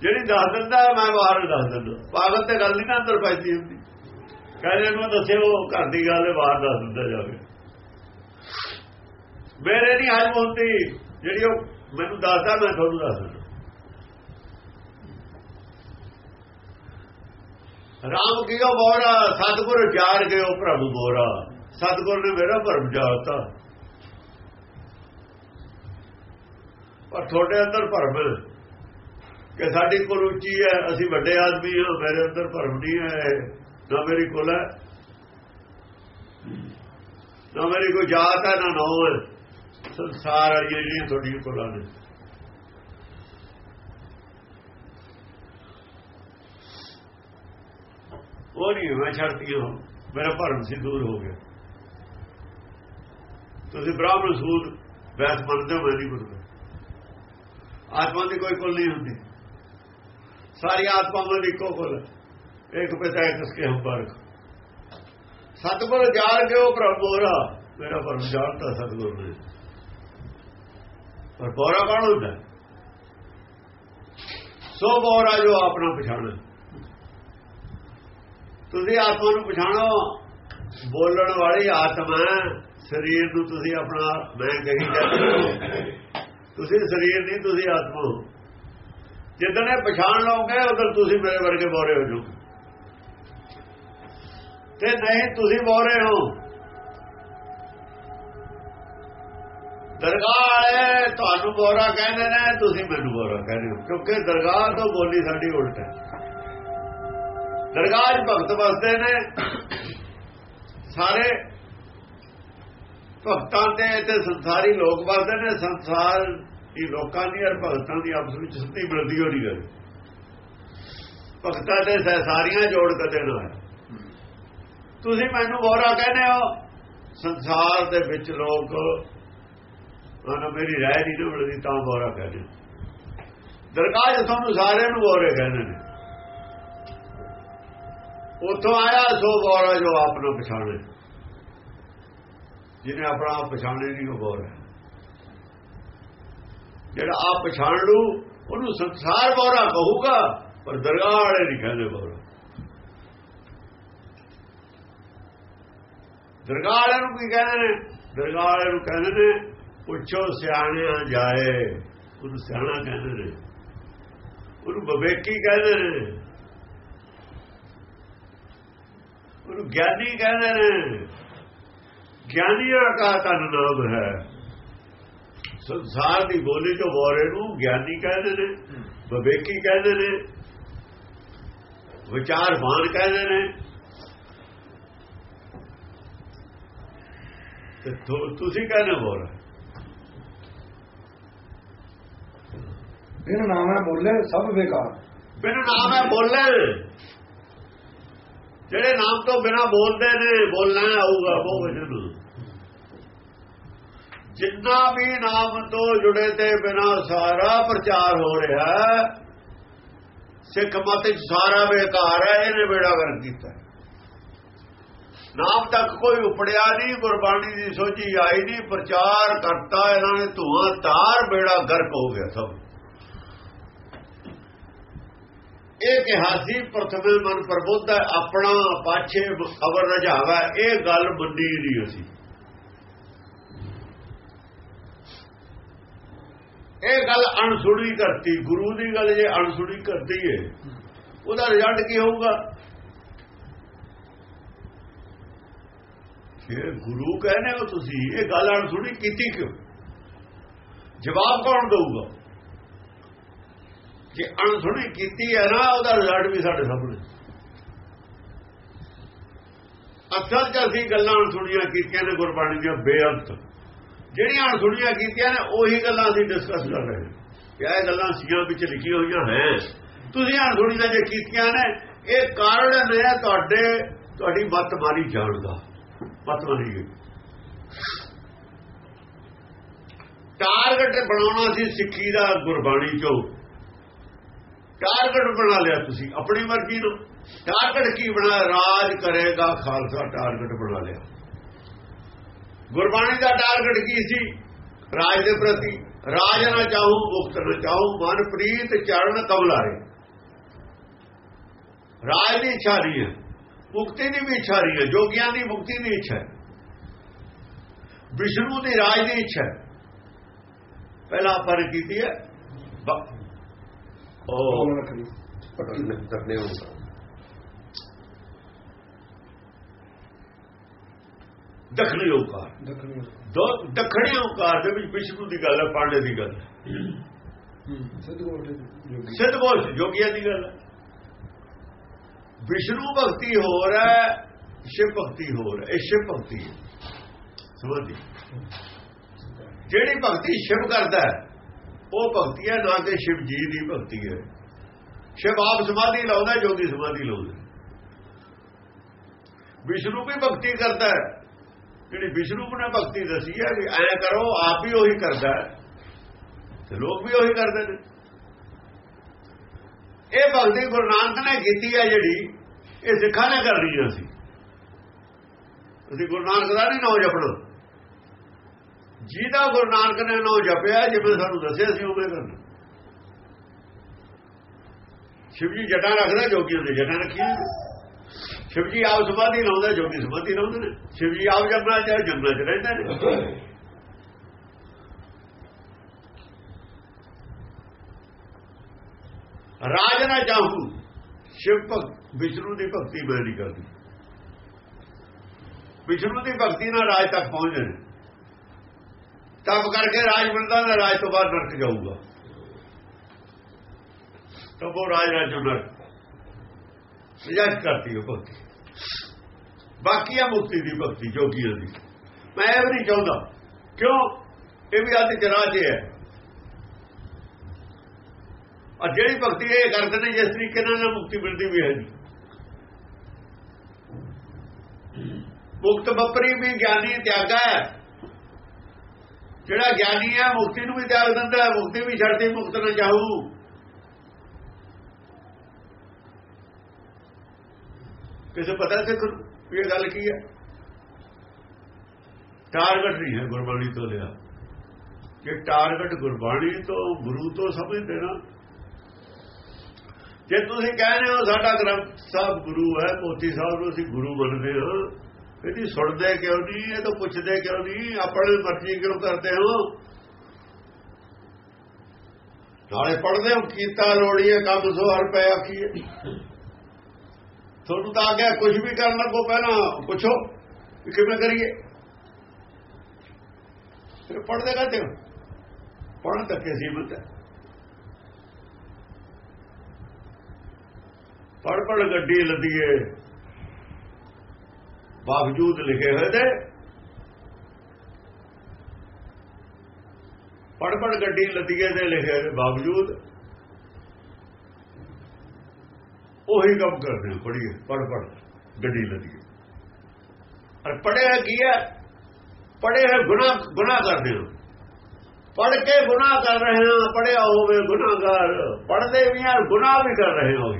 ਜਿਹੜੀ ਦੱਸ ਦਿੰਦਾ, ਮੈਂ ਬਾਹਰ ਦੱਸ ਦਿੰਦਾ। ਪਾਗਲ ਤੇ ਗੱਲ ਨਹੀਂ ਨਾ ਅੰਦਰ ਪੈਂਦੀ ਹੁੰਦੀ। ਕਹਿੰਦੇ ਨੂੰ ਦੱਸਿਓ ਘਰ ਦੀ ਗੱਲ ਹੈ ਬਾਹਰ ਦੱਸ ਦਿੱਤਾ ਜਾਵੇ ਮੇਰੇ ਨਹੀਂ ਹੱਲ ਹੁੰਦੀ, ਜਿਹੜੀ ਉਹ ਮੈਨੂੰ ਦੱਸਦਾ, ਮੈਂ ਤੁਹਾਨੂੰ ਦੱਸ ਦਿੰਦਾ। ਰਾਮ ਕੀਓ ਬੋਰਾ ਸਤਿਗੁਰ ਜਾਰ ਗਿਓ ਪ੍ਰਭੂ ਬੋਰਾ ਸਤਿਗੁਰ ਨੇ ਮੇਰਾ ਭਰਮ ਜਾਲਤਾ ਪਰ ਤੁਹਾਡੇ ਅੰਦਰ ਭਰਮ ਕਿ ਸਾਡੀ ਕੋਲ ਉੱਚੀ ਹੈ, ਅਸੀਂ ਵੱਡੇ ਆਦਮੀ ਹਾਂ, ਮੇਰੇ ਅੰਦਰ ਭਰਮ ਨਹੀਂ ਹੈ। ਨਾ ਮੇਰੀ ਕੁਲ ਹੈ ਨਾ ਮੇਰੀ ਕੋਈ ਜਾਤ ਹੈ ਨਾ ਨੌ ਹੈ ਸੰਸਾਰ ਵਾਲੀਆਂ ਜਿਹੜੀਆਂ ਤੁਹਾਡੀਆਂ ਕੁਲਾਂ ਨੇ ਉਹ ਨਹੀਂ ਮੈਂ ਛੱਡਤੀਆਂ ਮੇਰਾ ਭਰਮ ਸੀ ਦੂਰ ਹੋ ਗਿਆ ਤੁਸੀਂ ਬ੍ਰਾਹਮਣ ਸੂਦ ਵੈਸ ਮੰਨਦੇ ਹੋ ਮੈਂ ਨਹੀਂ ਮੰਨਦਾ ਆਤਮਾ ਦੀ ਕੋਈ ਕੁਲ ਨਹੀਂ ਹੁੰਦੀ ਸਾਰੀ ਆਤਮਾਵਾਂ ਦੀ ਇੱਕੋ ਕੁਲ ਹੈ। ਇੱਕ ਪਿਤਾ ਇੱਕ ਸਕੇ ਹੰਬਰਕ ਸਤਿਗੁਰ ਜਾਣ ਕੇ ਉਹ ਪ੍ਰਭੂਰਾ ਮੇਰਾ ਪਰਮ ਜਾਣਦਾ ਸਤਿਗੁਰ ਨੇ ਪਰ ਬੋਰਾ ਕੌਣ ਹੁੰਦਾ? ਸੋ ਬੋਰਾ ਜੋ ਆਪਣਾ ਪਛਾਣ ਤੁਸੀਂ ਆਤਮਾ ਨੂੰ ਪਛਾਣੋ। ਬੋਲਣ ਵਾਲੀ ਆਤਮਾ ਸਰੀਰ ਨੂੰ ਤੁਸੀਂ ਆਪਣਾ, ਮੈਂ ਕਹੀ ਜਾਂਦੇ ਤੁਸੀਂ ਸਰੀਰ ਨਹੀਂ, ਤੁਸੀਂ ਆਤਮਾ ਹੋ। ਇਹ ਪਛਾਣ ਲਓਗੇ, ਉਦੋਂ ਤੁਸੀਂ ਮੇਰੇ ਵਰਗੇ ਬੋਰੇ ਹੋ ਜਾਓਗੇ। ਤੇ ਨਹੀਂ ਤੁਸੀਂ ਬੋਰੇ ਹੋ। ਦਰਗਾਹ ਵਾਲੇ ਤੁਹਾਨੂੰ ਬੋਰਾ ਕਹਿੰਦੇ ਨੇ, ਤੁਸੀਂ ਮੈਨੂੰ ਬੋਰਾ ਕਹਿੰਦੇ ਹੋ, ਕਿਉਂਕਿ ਦਰਗਾਹ ਤੋਂ ਬੋਲੀ ਸਾਡੀ ਉਲਟ ਹੈ। ਦਰਗਾਹ 'ਚ ਭਗਤ ਵਸਦੇ ਨੇ। ਸਾਰੇ ਭਗਤਾਂ ਦੇ ਤੇ ਸੰਸਾਰੀ ਲੋਕ ਵਸਦੇ ਨੇ, ਸੰਸਾਰ ਦੀ ਲੋਕਾਂ ਦੀ ਔਰ ਭਗਤਾਂ ਦੀ ਆਪਸ ਵਿੱਚ ਸਿੱਧੀ ਮਿਲਦੀ ਹੋਣੀ ਗੱਲ ਭਗਤਾਂ ਦੇ ਸਹਿਸਾਰੀਆਂ ਜੋੜ ਕਦੇ ਨਾ ਹੋਇਆ ਤੁਸੀਂ ਮੈਨੂੰ ਬੋਰਾ ਕਹਿੰਦੇ ਹੋ। ਸੰਸਾਰ ਦੇ ਵਿੱਚ ਲੋਕ ਉਹਨਾਂ ਮੇਰੀ ਰਾਏ ਨਹੀਂ ਨਾ ਮਿਲਦੀ, ਤਾਂ ਬੋਰਾ ਕਹਿੰਦੇ ਦਰਗਾਹ 'ਚ ਤੁਹਾਨੂੰ ਸਾਰਿਆਂ ਨੂੰ ਬੋਰੇ ਕਹਿੰਦੇ ਨੇ। ਉਥੋਂ ਆਇਆ, ਸੋ ਬੋਰਾ ਜੋ ਆਪ ਨੂੰ ਪਛਾਣੇ। ਜਿਹਨੇ ਆਪਣਾ ਆਪ ਪਛਾਣੇ ਨਹੀਂ, ਉਹ ਬੋਰਾ ਜਿਹੜਾ ਆਪ ਪਛਾਣ ਲੂ, ਉਹਨੂੰ ਸੰਸਾਰ ਬੋਰਾ ਕਹੂਗਾ, ਪਰ ਦਰਗਾਹ ਵਾਲੇ ਨਹੀਂ ਕਹਿੰਦੇ ਬੋਰਾ। ਦਰਗਾਹ ਵਾਲਿਆਂ ਨੂੰ ਕੀ ਕਹਿੰਦੇ ਨੇ? ਦਰਗਾਹ ਵਾਲਿਆਂ ਨੂੰ ਕਹਿੰਦੇ ਨੇ, ਪੁੱਛੋ ਸਿਆਣਿਆਂ ਜਾਏ। ਉਹਨੂੰ ਸਿਆਣਾ ਕਹਿੰਦੇ ਨੇ। ਉਹਨੂੰ ਬਵੇਕੀ ਕਹਿੰਦੇ ਨੇ। ਉਹਨੂੰ ਗਿਆਨੀ ਕਹਿੰਦੇ ਨੇ। ਗਿਆਨੀਆਂ ਦਾ ਤਨ ਨਾਮ ਹੈ। ਸੰਸਾਰ ਦੀ ਬੋਲੀ ਤੋਂ ਬੋਰੇ ਨੂੰ ਗਿਆਨੀ ਕਹਿੰਦੇ ਨੇ, ਬਵੇਕੀ ਕਹਿੰਦੇ ਨੇ। ਵਿਚਾਰਵਾਨ ਕਹਿੰਦੇ ਨੇ। ਤੇ ਤੁਸੀਂ ਕਹਿੰਦੇ ਬੋਲ ਬਿਨ ਨਾਮੈ ਬੋਲੇ ਸਭ ਬੇਕਾਰ। ਬਿਨ ਨਾਮ ਹੈ ਬੋਲੇ। ਜਿਹੜੇ ਨਾਮ ਤੋਂ ਬਿਨਾ ਬੋਲਦੇ ਨੇ ਬੋਲਣਾ ਆਊਗਾ ਉਹ ਵਜਨ ਜਿੰਨਾ ਵੀ ਨਾਮ ਤੋਂ ਜੁੜੇ ਤੇ ਬਿਨਾ ਸਾਰਾ ਪ੍ਰਚਾਰ ਹੋ ਰਿਹਾ ਸਿੱਖ ਮਤ ਸਾਰਾ ਬੇਕਾਰ ਹੈ ਇਹਨੇ ਬੇੜਾ ਕਰ ਕੀਤਾ। ਨਾਮ ਤੱਕ ਕੋਈ ਉਪੜਿਆ ਨਹੀਂ, ਗੁਰਬਾਣੀ ਦੀ ਸੋਝੀ ਆਈ ਨਹੀਂ, ਪ੍ਰਚਾਰ ਕਰਤਾ, ਇਹਨਾਂ ਨੇ ਧੂਆਂ ਤਾਰ ਬੇੜਾ ਗਰਕ ਹੋ ਗਿਆ ਸਭ। ਇਹ ਕਿਹਾ ਸੀ, ਪ੍ਰਥਮੇ ਮਨ ਪ੍ਰਬੁੱਧ ਹੈ, ਆਪਣਾ ਪਾਛੇ ਖਬਰ ਰਝਾਵਾ ਇਹ ਗੱਲ ਮੰਨੀ ਨਹੀਂ ਅਸੀਂ। ਇਹ ਗੱਲ ਅਣਸੁਣੀ ਕਰਤੀ, ਗੁਰੂ ਦੀ ਗੱਲ ਜੇ ਅਣਸੁਣੀ ਕਰਤੀ ਏ, ਉਹਦਾ ਰਿਜ਼ਲਟ ਕੀ ਹੋਊਗਾ? ਫਿਰ ਗੁਰੂ ਕਹਿੰਦੇ ਹੋ ਤੁਸੀਂ, ਇਹ ਗੱਲ ਅਣਸੁਣੀ ਕੀਤੀ ਕਿਉਂ? ਜਵਾਬ ਕੌਣ ਦਊਗਾ? ਜੇ ਅਣਸੁਣੀ ਕੀਤੀ ਹੈ ਨਾ, ਉਹਦਾ ਰਿਜ਼ਲਟ ਵੀ ਸਾਡੇ ਸਾਹਮਣੇ। ਅਸਲ ਚ ਅਸੀਂ ਗੱਲਾਂ ਅਣਸੁਣੀਆਂ ਕੀਤੀਆਂ ਨੇ ਗੁਰਬਾਣੀ ਦੀਆਂ, ਬੇਅੰਤ। ਜਿਹੜੀਆਂ ਅਣਸੁਣੀਆਂ ਕੀਤੀਆਂ ਨੇ, ਉਹੀ ਗੱਲਾਂ ਅਸੀਂ ਡਿਸਕਸ ਕਰ ਰਹੇ ਹਾਂ। ਕਿ ਇਹ ਗੱਲਾਂ ਸੀਆਂ ਵਿੱਚ ਲਿਖੀਆਂ ਹੋਈਆਂ ਹੈ। ਤੁਸੀਂ ਅਣਸੁਣੀਆਂ ਜੇ ਕੀਤੀਆਂ ਨੇ, ਇਹ ਕਾਰਨ ਨੇ ਤੁਹਾਡੇ, ਤੁਹਾਡੀ ਮਤ ਮਾਰੀ ਜਾਣ ਦਾ। ਮਤ ਮਾਰੀ ਗਈ ਟਾਰਗੇਟ ਬਣਾਉਣਾ ਸੀ ਸਿੱਖੀ ਦਾ ਗੁਰਬਾਣੀ ਚੋਂ। ਟਾਰਗੇਟ ਬਣਾ ਲਿਆ ਤੁਸੀਂ, ਆਪਣੀ ਮਰਜ਼ੀ ਨੂੰ ਟਾਰਗੇਟ ਕੀ ਬਣਾ, ਰਾਜ ਕਰੇਗਾ, ਖਾਲਸਾ ਟਾਰਗੇਟ ਬਣਾ ਲਿਆ। ਗੁਰਬਾਣੀ ਦਾ ਟਾਰਗੇਟ ਕੀ ਸੀ? ਰਾਜ ਦੇ ਪ੍ਰਤੀ। ਰਾਜ ਨਾ ਚਾਹੂ, ਮੁਕਤ ਨਾ ਚਾਹੂ ਮਨ ਪ੍ਰੀਤ ਚਰਨ ਕਮਲਾਰੇ ਰਾਜ ਦੀ ਇੱਛਾ ਨਹੀਂ ਹੈ। ਮੁਕਤੀ ਦੀ ਵੀ ਇੱਛਾ ਨਹੀਂ ਹੈ ਜੋਗੀਆਂ ਦੀ ਮੁਕਤੀ ਦੀ ਇੱਛਾ ਹੈ। ਵਿਸ਼ਨੂੰ ਦੀ ਰਾਜ ਦੀ ਇੱਛਾ ਹੈ। ਪਹਿਲਾਂ ਨੇ ਕੀਤੀ ਹੈ ਉਹ ਤੱਕਨੇ ਹੋਊਗਾ ਦਖਣੀ ਓਕਾਰ ਦੱਖਣੀ ਦੋ ਦੱਖਣੀ ਓਕਾਰ ਦੇ ਵਿੱਚ ਵਿਸ਼ਨੂੰ ਦੀ ਗੱਲ ਹੈ ਪਾਂਡੇ ਦੀ ਗੱਲ ਹੈ। ਸਿੱਧ ਬੋਲ ਜੋਗੀਆਂ ਦੀ ਗੱਲ ਹੈ। ਵਿਸ਼ਨੂੰ ਭਗਤੀ ਹੋਰ ਹੈ, ਸ਼ਿਵ ਭਗਤੀ ਹੋਰ ਹੈ। ਇਹ ਸ਼ਿਵ ਭਗਤੀ ਹੈ। ਸਮਝੀ ਜਿਹੜੀ ਭਗਤੀ ਸ਼ਿਵ ਕਰਦਾ ਹੈ, ਉਹ ਭਗਤੀ ਹੈ, ਨਾ ਕਿ ਸ਼ਿਵ ਜੀ ਦੀ ਭਗਤੀ ਹੈ। ਸ਼ਿਵ ਆਪ ਸਮਾਧੀ ਲਾਉਂਦਾ ਜੋਗੀ ਸਮਾਧੀ ਲਾਉਂਦਾ ਵਿਸ਼ਨੂੰ ਵੀ ਭਗਤੀ ਕਰਦਾ ਹੈ। ਜਿਹੜੀ ਵਿਸ਼ਨੂੰ ਨੇ ਭਗਤੀ ਦਸੀ ਹੈ ਵੀ ਐ ਕਰੋ, ਆਪ ਵੀ ਉਹੀ ਕਰਦਾ ਹੈ ਤੇ ਲੋਕ ਵੀ ਉਹੀ ਕਰਦੇ ਨੇ। ਇਹ ਭਗਤੀ ਗੁਰੂ ਨਾਨਕ ਨੇ ਕੀਤੀ ਹੈ ਜਿਹੜੀ, ਇਹ ਸਿੱਖਾਂ ਨੇ ਕਰਨੀ ਹੈ ਅਸੀਂ। ਅਸੀਂ ਗੁਰੂ ਨਾਨਕ ਦਾ ਨਹੀਂ ਨਾਮ ਜਪਣਾ। ਜਿਹਦਾ ਗੁਰੂ ਨਾਨਕ ਨੇ ਨਾਮ ਜਪਿਆ, ਜਿਵੇਂ ਸਾਨੂੰ ਦੱਸਿਆ ਸੀ, ਉਵੇਂ ਕਰਨਾ। ਸ਼ਿਵ ਜੀ ਜਟਾ ਰੱਖਦਾ, ਜੋਗੀਆਂ ਦੇ ਜਟਾ ਰੱਖੀਆਂ ਸ਼ਿਵ ਜੀ ਆਪ ਸਮਾਧੀ ਲਾਉਂਦਾ ਜੋਗੀ ਸਮਾਧੀ ਲਾਉਂਦੇ ਨੇ। ਸ਼ਿਵ ਜੀ ਆਪ ਜੰਗਲਾਂ ਚਾਹੇ ਜੰਗਲਾਂ ਚ ਰਹਿੰਦੇ ਨੇ। ਰਾਜ ਨਾ ਚਾਹੂ ਸ਼ਿਵ ਭਗਤ, ਵਿਸ਼ਨੂੰ ਦੀ ਭਗਤੀ ਮੈਂ ਨਹੀਂ ਕਰਦੀ। ਵਿਸ਼ਨੂੰ ਦੀ ਭਗਤੀ ਨਾਲ ਰਾਜ ਤੱਕ ਪਹੁੰਚ ਨੇ ਤਪ ਕਰਕੇ ਰਾਜ ਮਿਲਦਾ ਨਾ ਰਾਜ ਤੋਂ ਬਾਅਦ ਨਰਕ ਜਾਊਗਾ। ਤਾਂ ਉਹ ਰਾਜ ਰਾਜ ਚੋਂ ਨਰਕ। ਕਰਤੀ ਉਹ ਭਗਤੀ। ਬਾਕੀ ਆ ਮੁਕਤੀ ਦੀ ਭਗਤੀ, ਜੋਗੀਆਂ ਦੀ। ਮੈਂ ਇਹ ਵੀ ਨਹੀਂ ਚਾਹੁੰਦਾ। ਕਿਉਂ? ਇਹ ਵੀ ਅੱਜ ਆਦਿ ਜਰਾਜ ਹੈ। ਔਰ ਜਿਹੜੀ ਭਗਤੀ ਇਹ ਕਰਦੇ ਨੇ, ਜਿਸ ਤਰੀਕੇ ਨਾਲ ਮੁਕਤੀ ਮਿਲਦੀ ਵੀ ਹੈ ਜੀ। ਮੁਕਤ ਬਪਰੀ ਵੀ ਗਿਆਨੀ ਤਿਆਗਾ ਹੈ। ਜਿਹੜਾ ਗਿਆਨੀ ਹੈ, ਮੁਕਤੀ ਨੂੰ ਵੀ ਤਿਆਗ ਦਿੰਦਾ ਹੈ, ਮੁਕਤੀ ਵੀ ਛੱਡਦੀ, ਮੁਕਤ ਨਾ ਚਾਹੂ ਕਿਸੇ ਪਤਾ ਸਿੱਖ ਵੀ ਇਹ ਗੱਲ ਕੀ ਹੈ? ਟਾਰਗੇਟ ਨਹੀਂ ਹੈ ਗੁਰਬਾਣੀ ਤੋਂ ਲਿਆ। ਕਿ ਟਾਰਗੇਟ ਗੁਰਬਾਣੀ ਤੋਂ, ਗੁਰੂ ਤੋਂ ਸਮਝਦੇ ਨਾ ਜੇ ਤੁਸੀਂ ਕਹਿੰਦੇ ਹੋ ਸਾਡਾ ਗ੍ਰੰਥ ਸਾਹਿਬ ਗੁਰੂ ਹੈ, ਮੋਤੀ ਸਾਹਿਬ ਨੂੰ ਅਸੀਂ ਗੁਰੂ ਮੰਨਦੇ ਹਾਂ। ਇਹਦੀ ਸੁਣਦੇ ਕਿਉਂ ਨਹੀਂ? ਇਹ ਤਾਂ ਪੁੱਛਦੇ ਕਿਉਂ ਨਹੀਂ? ਆਪਣੇ ਮਰਜ਼ੀ ਕਿਉਂ ਕਰਦੇ ਹੋ? ਨਾਲੇ ਪੜਦੇ ਹੋ ਕੀਤਾ ਲੋੜੀਏ ਕੰਮ ਸੋ ਹਰ ਪਿਆ ਆਖੀਏ। ਤੁਹਾਨੂੰ ਤਾਂ ਆ ਗਿਆ ਕੁਝ ਵੀ ਕਰਨ ਲੱਗੋ ਪਹਿਲਾਂ, ਪੁੱਛੋ ਕਿ ਕਿਵੇਂ ਕਰੀਏ। ਫਿਰ ਪੜਦੇ ਕਹਤੇ ਹੋ? ਪੜਨ ਤੱਕ ਸੀਮਤ ਹੈ। ਪੜ ਪੜ ਗੱਡੀ ਲੱਦੀਏ ਬਾਵਜੂਦ ਲਿਖੇ ਹੋਏ ਤੇ ਪੜ ਪੜ ਗੱਡੀ ਲੱਦੀਏ ਦੇ ਲਿਖੇ ਹੋਏ ਬਾਵਜੂਦ ਉਹੀ ਕੰਮ ਕਰਦੇ ਹੋ ਪੜੀਏ ਪੜ ਪੜ ਗੱਡੀ ਲੱਦੀਏ ਔਰ ਪੜਿਆ ਕੀ ਹੈ ਪੜੇ ਹੈ ਗੁਨਾਹ ਗੁਨਾਹ ਕਰਦੇ ਹੋ ਪੜ ਕੇ ਗੁਨਾਹ ਕਰ ਰਹੇ ਹਾਂ ਪੜਿਆ ਹੋਵੇ ਗੁਨਾਹਗਾਰ ਪੜਦੇ ਵੀ ਆ ਗੁਨਾਹ ਵੀ ਕਰ ਰਹੇ ਹੋ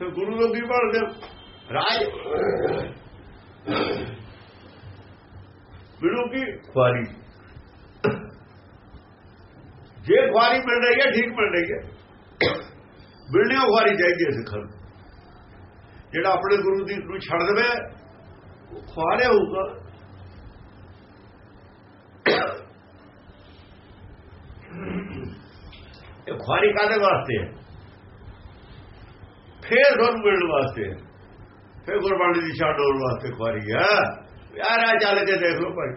ਤੇ ਗੁਰੂ ਨੂੰ ਕੀ ਪੜਦੇ ਰਾਜ ਗੁਰੂ ਕੀ? ਖੁਆਰੀ। ਜੇ ਖੁਆਰੀ ਮਿਲ ਰਹੀ ਹੈ ਠੀਕ ਮਿਲ ਰਹੀ ਹੈ। ਮਿਲਣੀ ਖੁਆਰੀ ਚਾਹੀਦੀ ਹੈ ਸਿੱਖਾਂ ਨੂੰ। ਜਿਹੜਾ ਆਪਣੇ ਗੁਰੂ ਦੀ ਨੂੰ ਛੱਡ ਦੇਵੇ ਉਹ ਖੁਆਰਿਆ ਹੋਊਗਾ। ਇਹ ਖੁਆਰੀ ਕਾਦੇ ਵਾਸਤੇ ਹੈ? ਫੇਰ ਤੁਹਾਨੂੰ ਮਿਲਣ ਵਾਸਤੇ। ਹੈ ਫੇਰ ਗੁਰਬਾਣੀ ਦੀ ਛੱਡ ਹੋਣ ਵਾਸਤੇ ਖੁਆਰੀ ਹੈ ਯਾਰ ਆ ਚੱਲ ਕੇ ਦੇਖ ਲਓ ਭਾਈ।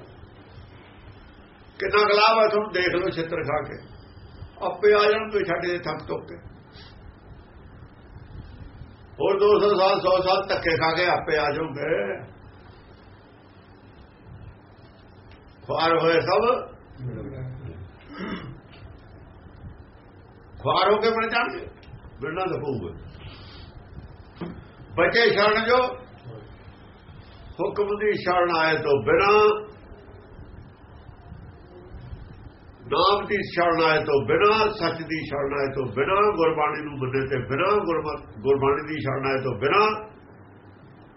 ਕਿੰਨਾ ਗਲਾਬ ਹੈ ਤੁਹਾਨੂੰ ਦੇਖ ਲਓ ਛਿੱਤਰ ਖਾ ਕੇ। ਆਪੇ ਆ ਜਾਣ ਤੋਂ ਛੱਡ ਦੇ ਥੱਕ ਟੁੱਕ ਕੇ। ਹੋਰ 200 ਸਾਲ 100 ਸਾਲ ਧੱਕੇ ਖਾ ਕੇ ਆਪੇ ਆ ਜਾਓਗੇ। ਖੁਆਰ ਹੋਏ ਸਭ। ਖੁਆਰ ਹੋ ਕੇ ਮਰ ਜਾਣਗੇ। ਬਿਰਨਾ ਦਫੂਗੇ ਬਚੇ ਸ਼ਰਨ ਜੋ। ਹੁਕਮ ਦੀ ਸ਼ਰਨ ਆਏ ਤੋਂ ਬਿਨਾ, ਨਾਮ ਦੀ ਸ਼ਰਨ ਆਏ ਤੋਂ ਬਿਨਾ, ਸੱਚ ਦੀ ਸ਼ਰਨ ਆਏ ਤੋਂ ਬਿਨਾ, ਗੁਰਬਾਣੀ ਨੂੰ ਮੰਨੇ ਤੇ ਬਿਨਾ ਗੁਰਬਾਣੀ ਦੀ ਸ਼ਰਨ ਆਏ ਤੋਂ ਬਿਨਾ,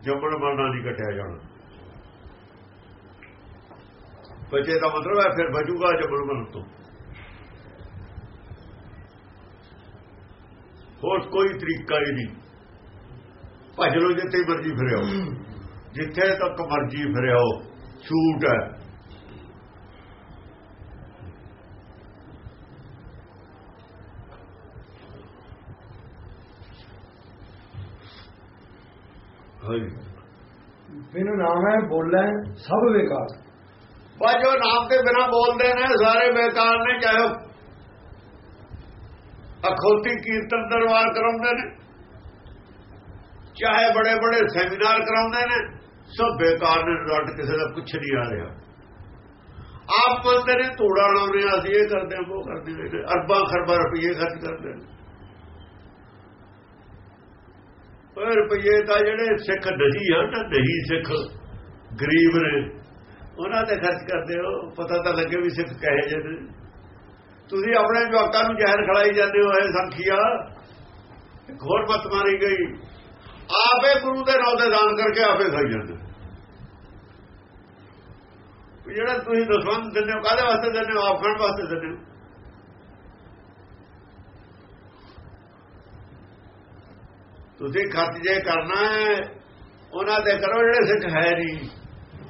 ਜੰਮਣ ਮਰਨਾ ਨਹੀਂ ਕਟਿਆ ਜਾਣਾ। ਬਚੇ ਦਾ ਮਤਲਬ ਹੈ ਫਿਰ ਬਚੂਗਾ ਜੰਮਣ ਮਰਨ ਤੋਂ। ਹੋਰ ਕੋਈ ਤਰੀਕਾ ਹੀ ਨਹੀਂ। ਭੱਜ ਲੋ ਜਿੱਥੇ ਮਰਜ਼ੀ ਫਿਰਿਓ। ਜਿੱਥੇ ਤੱਕ ਮਰਜ਼ੀ ਫਿਰਿਓ ਛੂਟ ਹੈ। ਹਾਂਜੀ। ਬਿਨ ਨਾਮ ਹੈ ਬੋਲੇ ਸਭ ਬੇਕਾਰ। ਬਾ ਜੋ ਨਾਮ ਤੇ ਬਿਨਾ ਬੋਲਦੇ ਨੇ ਸਾਰੇ ਬੇਕਾਰ ਨੇ ਚਾਹੇ ਅਖੌਤੀ ਕੀਰਤਨ ਦਰਬਾਰ ਕਰਾਉਂਦੇ ਨੇ। ਚਾਹੇ ਬੜੇ ਬੜੇ ਸੈਮੀਨਾਰ ਕਰਾਉਂਦੇ ਨੇ, ਸਭ ਬੇਕਾਰ ਨੇ ਰਿਜ਼ਲਟ ਕਿਸੇ ਦਾ ਕੁਛ ਨਹੀਂ ਆ ਰਿਹਾ। ਆਪ ਬੰਦੇ ਨੇ, ਧੂੜਾ ਲਾਉਣੇ ਅਸੀਂ ਇਹ ਕਰਦੇ ਉਹ ਕਰਦੇ ਨੇ ਅਰਬਾਂ ਖਰਬਾਂ ਰੁਪਏ ਖਰਚ ਕਰਦੇ ਨੇ। ਪਰ ਰੁਪਏ ਤਾਂ ਜਿਹੜੇ ਸਿੱਖ ਨਹੀਂ ਆ, ਤਾਂ ਨਹੀਂ ਸਿੱਖ, ਗਰੀਬ ਨੇ, ਉਹਨਾਂ ਤੇ ਖਰਚ ਕਰਦੇ ਹੋ, ਪਤਾ ਤਾਂ ਲੱਗੇ ਵੀ ਸਿੱਖ ਕਹੇ ਜੇ ਨੇ। ਤੁਸੀਂ ਆਪਣੇ ਜਵਾਕਾਂ ਨੂੰ ਜ਼ਹਿਰ ਖੜਾਈ ਜਾਂਦੇ ਹੋ, ਇਹ ਸੰਖੀਆ ਘੋਰ ਮਤ ਮਾਰੀ ਗਈ। ਆਪੇ ਗੁਰੂ ਦੇ ਨਾਮ ਦੇ ਦਾਨ ਕਰਕੇ ਆਪੇ ਖਾਈ ਜਾਂਦੇ। ਜਿਹੜਾ ਤੁਸੀਂ ਦਸਵੰਦ ਦਿੰਦੇ ਹੋ, ਕਾਹਦੇ ਵਾਸਤੇ ਦਿੰਦੇ ਹੋ? ਆਪ ਖਾਣ ਵਾਸਤੇ ਦਿੰਦੇ ਹੋ। ਤੁਸੀਂ ਖਰਚ ਜੇ ਕਰਨਾ ਹੈ, ਉਹਨਾਂ ਤੇ ਕਰੋ, ਜਿਹੜੇ ਸਿੱਖ ਹੈ ਨਹੀਂ।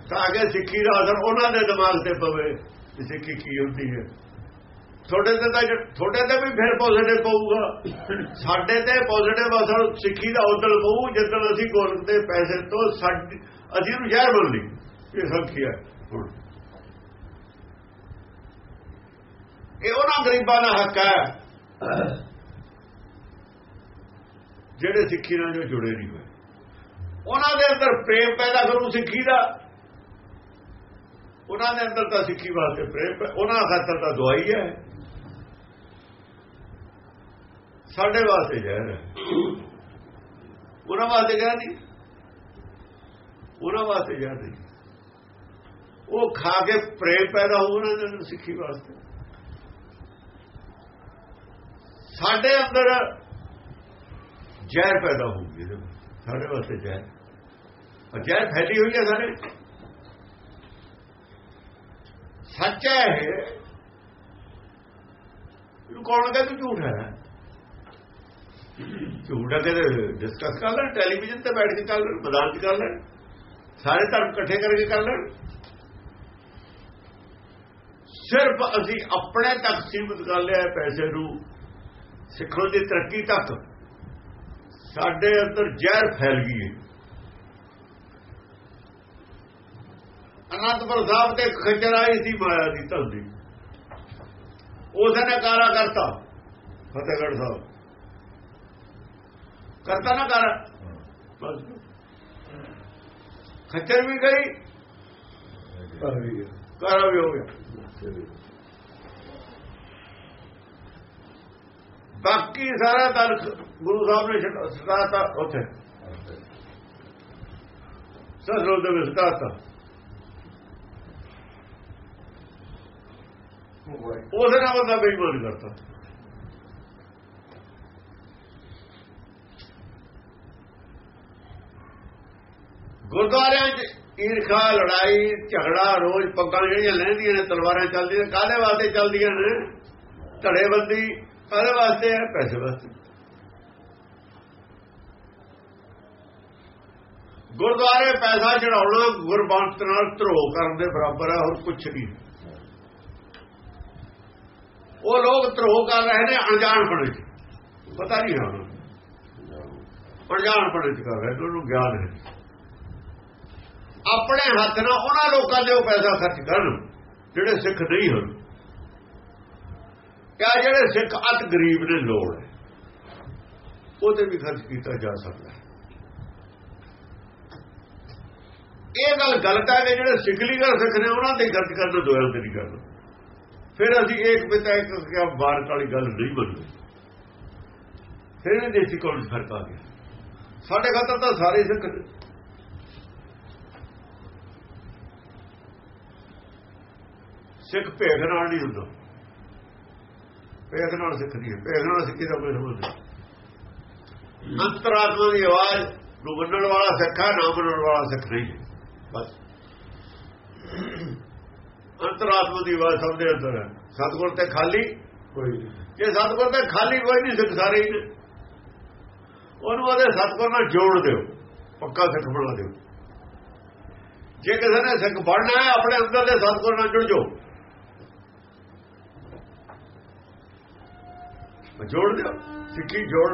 ਤਾਂ ਕਿ ਸਿੱਖੀ ਦਾ ਅਸਰ ਉਹਨਾਂ ਦੇ ਦਿਮਾਗ ਤੇ ਪਵੇ ਕਿ ਸਿੱਖੀ ਕੀ ਹੁੰਦੀ ਹੈ। ਤੁਹਾਡੇ ਤੇ ਤਾਂ ਤੁਹਾਡੇ ਤੇ ਵੀ ਫਿਰ ਪੋਜ਼ਿਟਿਵ ਪਊਗਾ। ਸਾਡੇ ਤੇ ਪੋਜ਼ਿਟਿਵ ਅਸਰ ਸਿੱਖੀ ਦਾ ਉਦਲ ਪਊ ਜਦੋਂ ਅਸੀਂ ਗੋਲਕ ਤੇ ਪੈਸੇ ਤੋਂ ਸਾਡੀ ਅਸੀਂ ਨੂੰ ਜ਼ਹਿਰ ਬਣ ਲਈ ਇਹ ਸੰਖੀ ਹੈ। ਹੁਣ। ਇਹ ਉਹਨਾਂ ਗਰੀਬਾਂ ਦਾ ਹੱਕ ਹੈ। ਜਿਹੜੇ ਸਿੱਖੀ ਨਾਲ ਜੋ ਜੁੜੇ ਨਹੀਂ ਹੋਏ। ਉਹਨਾਂ ਦੇ ਅੰਦਰ ਪ੍ਰੇਮ ਪੈਦਾ ਕਰੂ ਸਿੱਖੀ ਦਾ। ਉਹਨਾਂ ਦੇ ਅੰਦਰ ਤਾਂ ਸਿੱਖੀ ਵਾਸਤੇ ਪ੍ਰੇਮ ਉਹਨਾਂ ਖਾਤਰ ਤਾਂ ਦਵਾਈ ਹੈ। ਸਾਡੇ ਵਾਸਤੇ ਜ਼ਹਿਰ ਹੈ ਉਹਨਾਂ ਵਾਸਤੇ ਜ਼ਹਿਰ ਨਹੀਂ। ਉਹਨਾਂ ਵਾਸਤੇ ਜ਼ਹਿਰ ਨਹੀਂ। ਉਹ ਖਾ ਕੇ ਪ੍ਰੇਮ ਪੈਦਾ ਹੋਊ ਉਹਨਾਂ ਦੇ ਅੰਦਰ ਸਿੱਖੀ ਵਾਸਤੇ। ਸਾਡੇ ਅੰਦਰ ਜ਼ਹਿਰ ਪੈਦਾ ਹੋਊਗੀ ਇਹਦੇ ਵਿੱਚ। ਸਾਡੇ ਵਾਸਤੇ ਜ਼ਹਿਰ। ਔਰ ਜ਼ਹਿਰ ਫੈਲੀ ਹੋਈ ਹੈ ਸਾਡੇ ਸੱਚ ਹੈ ਇਹ। ਇਹਨੂੰ ਕੌਣ ਕਹਿੰਦਾ ਤੂੰ ਝੂਠ ਹੈ? ਝੂਠ ਹੈ ਡਿਸਕਸ ਕਰ ਲੈਣ ਟੈਲੀਵਿਜ਼ਨ ਤੇ ਬੈਠ ਕੇ ਕਰ ਲੈਣ, ਮੈਦਾਨ 'ਚ ਕਰ ਲੈਣ, ਸਾਰੇ ਧਰਮ ਇਕੱਠੇ ਕਰਕੇ ਕਰ ਲੈਣ। ਸਿਰਫ ਅਸੀਂ ਆਪਣੇ ਤੱਕ ਸੀਮਿਤ ਕਰ ਲਿਆ ਪੈਸੇ ਨੂੰ ਸਿੱਖਣ ਦੀ ਤਰੱਕੀ ਤੱਕ। ਸਾਡੇ ਅੰਦਰ ਜ਼ਹਿਰ ਫੈਲ ਗਈ ਹੈ। ਅਨੰਦਪੁਰ ਸਾਹਿਬ ਤੇ ਖੱਜਰ ਆਈ ਸੀ ਮਾਇਆ ਦੀ ਧਲਦੀ ਉਸ ਨੇ ਕਾਰਾ ਕਰਤਾ, ਫਤਿਹਗੜ੍ਹ ਸਾਹਿਬ। ਕਰਤਾ ਨਾ ਕਾਰਾ ਖੱਜਰ ਵੀ ਗਈ ਕਰ ਵੀ ਗਿਆ। ਕਾਰਾ ਵੀ ਹੋ ਗਿਆ। ਬਾਕੀ ਸਾਰਾ ਤਲਖ ਗੁਰੂ ਸਾਹਿਬ ਨੇ ਛਡਾਤਾ ਉੱਥੇ। ਸਸਰੋ ਦੇ ਛਡਾਤਾ ਉਹਦੇ ਨਾਲ ਬੰਦਾ ਬੇਈਮਾਨ ਕਰਤਾ। ਗੁਰਦੁਆਰਿਆਂ 'ਚ ਈਰਖਾ ਲੜਾਈ ਝਗੜਾ ਰੋਜ਼ ਪੱਗਾਂ ਜਿਹੜੀਆਂ ਲੈਂਦੀਆਂ ਨੇ ਤਲਵਾਰਾਂ ਚੱਲਦੀਆਂ ਕਾਹਦੇ ਵਾਸਤੇ ਚੱਲਦੀਆਂ ਨੇ? ਧੜੇਬੰਦੀ ਕਾਹਦੇ ਵਾਸਤੇ? ਹੈ ਪੈਸੇ ਵਾਸਤੇ। ਗੁਰਦੁਆਰੇ ਪੈਸਾ ਚੜਾਉਣਾ ਗੁਰਬੰਤ ਨਾਲ ਧਰੋ ਕਰਨ ਦੇ ਬਰਾਬਰ ਹੈ ਹੋਰ ਕੁਝ ਨਹੀਂ। ਉਹ ਲੋਕ ਧਰੋ ਕਰ ਰਹੇ ਨੇ ਅਣਜਾਣ ਪੜੇ ਪਤਾ ਨਹੀਂ ਹੈ। ਅਣਜਾਣ ਪੜੇ ਚ ਕਰ ਰਹੇ ਨੇ, ਉਹਨਾਂ ਗਿਆਨ ਹੈ। ਆਪਣੇ ਹੱਥ ਨਾਲ ਉਹਨਾਂ ਲੋਕਾਂ ਦੇ ਉਹ ਪੈਸਾ ਖਰਚ ਕਰਨ, ਜਿਹੜੇ ਸਿੱਖ ਨਹੀਂ ਹਨ। ਕਿਆ ਜਿਹੜੇ ਸਿੱਖ ਅਤ ਗਰੀਬ ਨੇ ਲੋੜ ਹੈ, ਉਹਦੇ ਵੀ ਖਰਚ ਕੀਤਾ ਜਾ ਸਕਦਾ ਹੈ। ਇਹ ਗੱਲ ਗਲਤ ਹੈ ਕਿ ਜਿਹੜੇ ਸਿੱਖਲੀ ਗੱਲ ਸਿੱਖ ਨੇ, ਉਹਨਾਂ ਤੇ ਗਲਤ ਕਰਨਾ ਦੋਹਾਂ ਤੇ ਨਹੀਂ ਕਰਨਾ। ਫਿਰ ਅਸੀਂ ਇੱਕ ਪਿਤਾ ਇੱਕ ਕਿਆ ਬਾਰਕ ਵਾਲੀ ਗੱਲ ਨਹੀਂ ਮੰਨਦੇ। ਫਿਰ ਇਹ ਦੇਸੀ ਕੌਣ ਫ਼ਰਕ ਆ ਗਿਆ। ਸਾਡੇ ਖਾਤਰ ਤਾਂ ਸਾਰੇ ਸਿੱਖ ਸਿੱਖ ਭੇਖ ਨਾਲ ਨਹੀਂ ਹੁੰਦਾ। ਭੇਖ ਨਾਲ ਸਿੱਖ ਨਹੀਂ ਹੈ। ਭੇਖ ਨਾਲ ਸਿੱਖੀ ਦਾ ਕੋਈ ਸਮਝ ਨਹੀਂ। ਅੰਤਰਾਤਮਾ ਦੀ ਆਵਾਜ਼ ਨੂੰ ਮੰਨਣ ਵਾਲਾ ਸਿੱਖ ਹੈ, ਨਾ ਮੰਨਣ ਵਾਲਾ ਸਿੱਖ ਨਹੀਂ ਹੈ। ਬਸ। ਅੰਤਰਾਤਮਾ ਦੀ ਆਵਾਜ਼ ਸਭ ਦੇ ਅੰਦਰ ਹੈ। ਸਤਗੁਰ ਤੇ ਖਾਲੀ ਕੋਈ ਨਹੀਂ। ਜੇ ਸਤਗੁਰ ਤੇ ਖਾਲੀ ਕੋਈ ਨਹੀਂ, ਸਿੱਖ ਸਾਰੇ ਹੀ ਉਹਨੂੰ ਉਹਦੇ ਸਤਗੁਰ ਨਾਲ ਜੋੜ ਦਿਓ। ਪੱਕਾ ਸਿੱਖ ਬਣਾ ਦਿਓ। ਜੇ ਕਿਸੇ ਨੇ ਸਿੱਖ ਬਣਨਾ ਹੈ, ਆਪਣੇ ਅੰਦਰ ਦੇ ਸਤਗੁਰ ਨਾਲ ਜੁੜ ਜਾਓ। ਜੋੜ ਦਿਓ ਸਿੱਖੀ ਜੋੜ।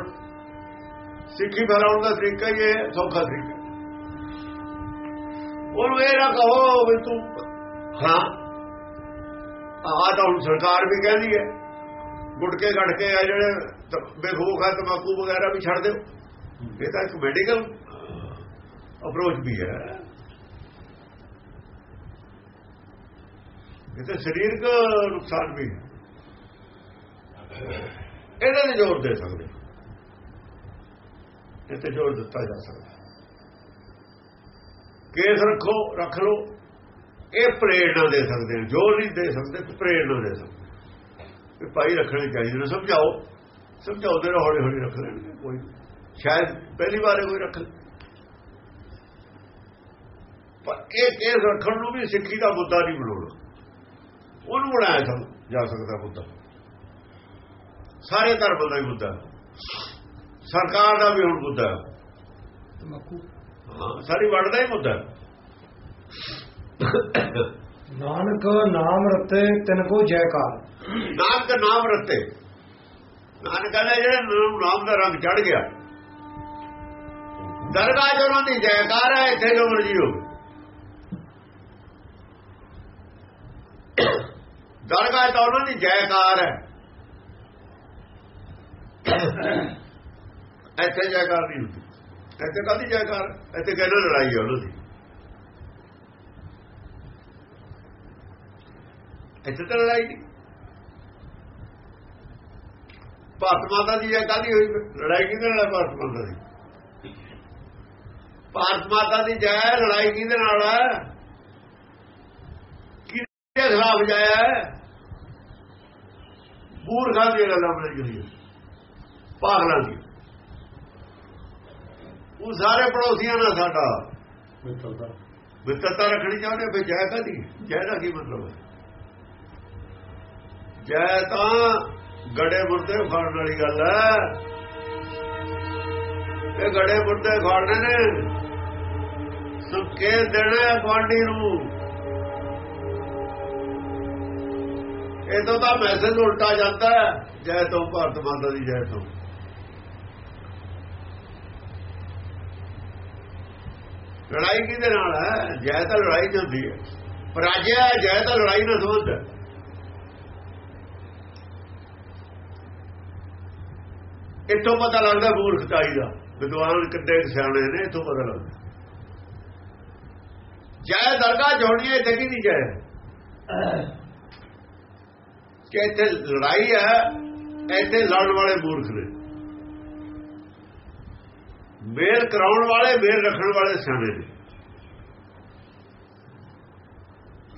ਸਿੱਖੀ ਫੈਲਾਉਣ ਦਾ ਤਰੀਕਾ ਹੀ ਇਹ ਹੈ, ਸੌਖਾ ਤਰੀਕਾ। ਉਹਨੂੰ ਇਹ ਨਾ ਕਹੋ ਵੀ ਤੂੰ ਹਾਂ ਆਹ ਤਾਂ ਹੁਣ ਸਰਕਾਰ ਵੀ ਕਹਿੰਦੀ ਹੈ ਗੁਟਕੇ ਘੜ ਕੇ ਆ ਜਿਹੜੇ ਬੇਖੂਖ ਹੈ ਤਮਾਕੂ ਵਗੈਰਾ ਵੀ ਛੱਡ ਦਿਓ। ਇਹ ਤਾਂ ਇੱਕ ਮੈਡੀਕਲ ਅਪਰੋਚ ਵੀ ਹੈ। ਇਹ ਤਾਂ ਸਰੀਰਕ ਨੁਕਸਾਨ ਵੀ ਹੈ। ਇਹਦੇ ਤੇ ਜ਼ੋਰ ਦੇ ਸਕਦੇ। ਇਹ ਤੇ ਜ਼ੋਰ ਦਿੱਤਾ ਜਾ ਸਕਦਾ। ਕੇਸ ਰੱਖੋ, ਰੱਖ ਲਓ। ਇਹ ਪ੍ਰੇਰਣਾ ਦੇ ਸਕਦੇ ਨੇ। ਜ਼ੋਰ ਨਹੀਂ ਦੇ ਸਕਦੇ ਪ੍ਰੇਰਣਾ ਦੇ ਸਕਦੇ ਵੀ ਭਾਈ ਰੱਖਣੇ ਚਾਹੀਦੇ ਨੇ, ਸਮਝਾਓ। ਸਮਝਾਉਂਦੇ ਰਹੋ ਹੌਲੀ ਹੌਲੀ ਰੱਖ ਲੈਣਗੇ, ਕੋਈ ਸ਼ਾਇਦ ਪਹਿਲੀ ਵਾਰ ਕੋਈ ਰੱਖ ਲੇ ਪਰ ਇਹ ਕੇਸ ਰੱਖਣ ਨੂੰ ਵੀ ਸਿੱਖੀ ਦਾ ਮੁੱਦਾ ਨਹੀਂ ਬਣਾਉਣਾ। ਉਹਨੂੰ ਬਣਾਇਆ ਜਾ ਸਕਦਾ ਮੁੱਦਾ। ਸਾਰੇ ਧਰਮਾਂ ਦਾ ਹੀ ਮੁੱਦਾ ਸਰਕਾਰ ਦਾ ਵੀ ਹੁਣ ਮੁੱਦਾ। ਤਮਕੂ। ਹਾਂ ਸਾਰੀ ਵੜ ਦਾ ਹੀ ਮੁੱਦਾ। ਨਾਨਕ ਨਾਮ ਰਤੇ ਤਿਨ ਕੋ ਜੈਕਾਰ। ਨਾਨਕ ਨਾਮ ਰਤੇ। ਨਾਨਕ ਕਹਿੰਦਾ ਜਿਹੜਾ ਨਾਮ- ਦਾ ਰੰਗ ਚੜ ਗਿਆ। ਦਰਗਾਹ ਉਹਨਾਂ ਦੀ ਜੈਕਾਰ ਹੈ ਇੱਥੇ ਜੋ ਮਰਜ਼ੀ ਹੋ ਦਰਗਾਹ ਤਾਂ ਉਹਨਾਂ ਦੀ ਜੈਕਾਰ ਹੈ। ਇੱਥੇ ਜੈਕਾਰ ਨਹੀਂ ਹੁੰਦੀ। ਇੱਥੇ ਕਾਹਦੀ ਜੈਕਾਰ? ਇੱਥੇ ਕਹਿੰਦਾ ਲੜਾਈ ਹੈ ਉਹਨਾਂ ਦੀ। ਇੱਥੇ ਤਾਂ ਲੜਾਈ ਨਹੀਂ। ਭਾਰਤ ਮਾਤਾ ਦੀ ਜੈ ਕਾਹਦੀ ਹੋਈ? ਲੜਾਈ ਕਿਹਦੇ ਨਾਲ ਭਾਰਤ ਮਾਤਾ ਦੀ? ਭਾਰਤ ਮਾਤਾ ਦੀ ਜੈ ਲੜਾਈ ਕਿਹਦੇ ਨਾਲ ਹੈ ਕਿਹਦੇ ਖਿਲਾਫ ਜਾਇਆ ਹੈ ਮੂਰਖਾਂ ਦੀ ਗੱਲਾਂ ਹੋਈ ਹੈ ਪਾਗਲਾਂ ਦੀ ਉਹ ਸਾਰੇ ਪੜੋਸੀਆਂ ਨਾਲ ਸਾਡਾ ਮਿੱਤਰਤਾ। ਮਿੱਤਰਤਾ ਰੱਖਣੀ ਚਾਹੁੰਦੇ ਵੀ ਜੈ ਕਾਹਦੀ ਜੈ ਦਾ ਕੀ ਮਤਲਬ ਹੈ? ਜੈ ਤਾਂ ਗੜੇ ਮੁਰਦੇ ਫੜਨ ਵਾਲੀ ਗੱਲ ਹੈ। ਇਹ ਗੜੇ ਮੁਰਦੇ ਫੜਨੇ ਨੇ। ਸੁੱਕੇ ਦੇਣਾ ਗਵਾਂਢੀ ਨੂੰ। ਇਹ ਤੋਂ ਤਾਂ ਮੈਸੇਜ ਉਲਟਾ ਜਾਂਦਾ ਹੈ ਜੈ ਤੋਂ ਭਾਰਤ ਮਾਤਾ ਦੀ ਜੈ ਤੋਂ। ਲੜਾਈ ਕਿਹਦੇ ਨਾਲ ਹੈ? ਜੈ ਤਾਂ ਲੜਾਈ ਚ ਹੁੰਦੀ ਹੈ। ਪਰਾਜਿਆ ਜੈ ਤਾਂ ਲੜਾਈ ਨਾਲ ਸੰਬੰਧ ਹੈ। ਇੱਥੋਂ ਪਤਾ ਲੱਗਦਾ ਮੂਰਖਤਾਈ ਦਾ। ਵਿਦਵਾਨ ਕਿੱਡੇ ਸਿਆਣੇ ਨੇ, ਇੱਥੋਂ ਪਤਾ ਲੱਗਦਾ। ਜੈ ਦਰਗਾਹ ਜੋੜਨੀ ਇੱਥੇ ਕੀ ਨਹੀਂ ਜੈ ਕਿ ਇੱਥੇ ਲੜਾਈ ਹੈ, ਇੱਥੇ ਲੜਨ ਵਾਲੇ ਮੂਰਖ ਨੇ। ਮੇਲ ਕਰਾਉਣ ਵਾਲੇ ਮੇਲ ਰੱਖਣ ਵਾਲੇ ਸਿਆਣੇ ਨੇ।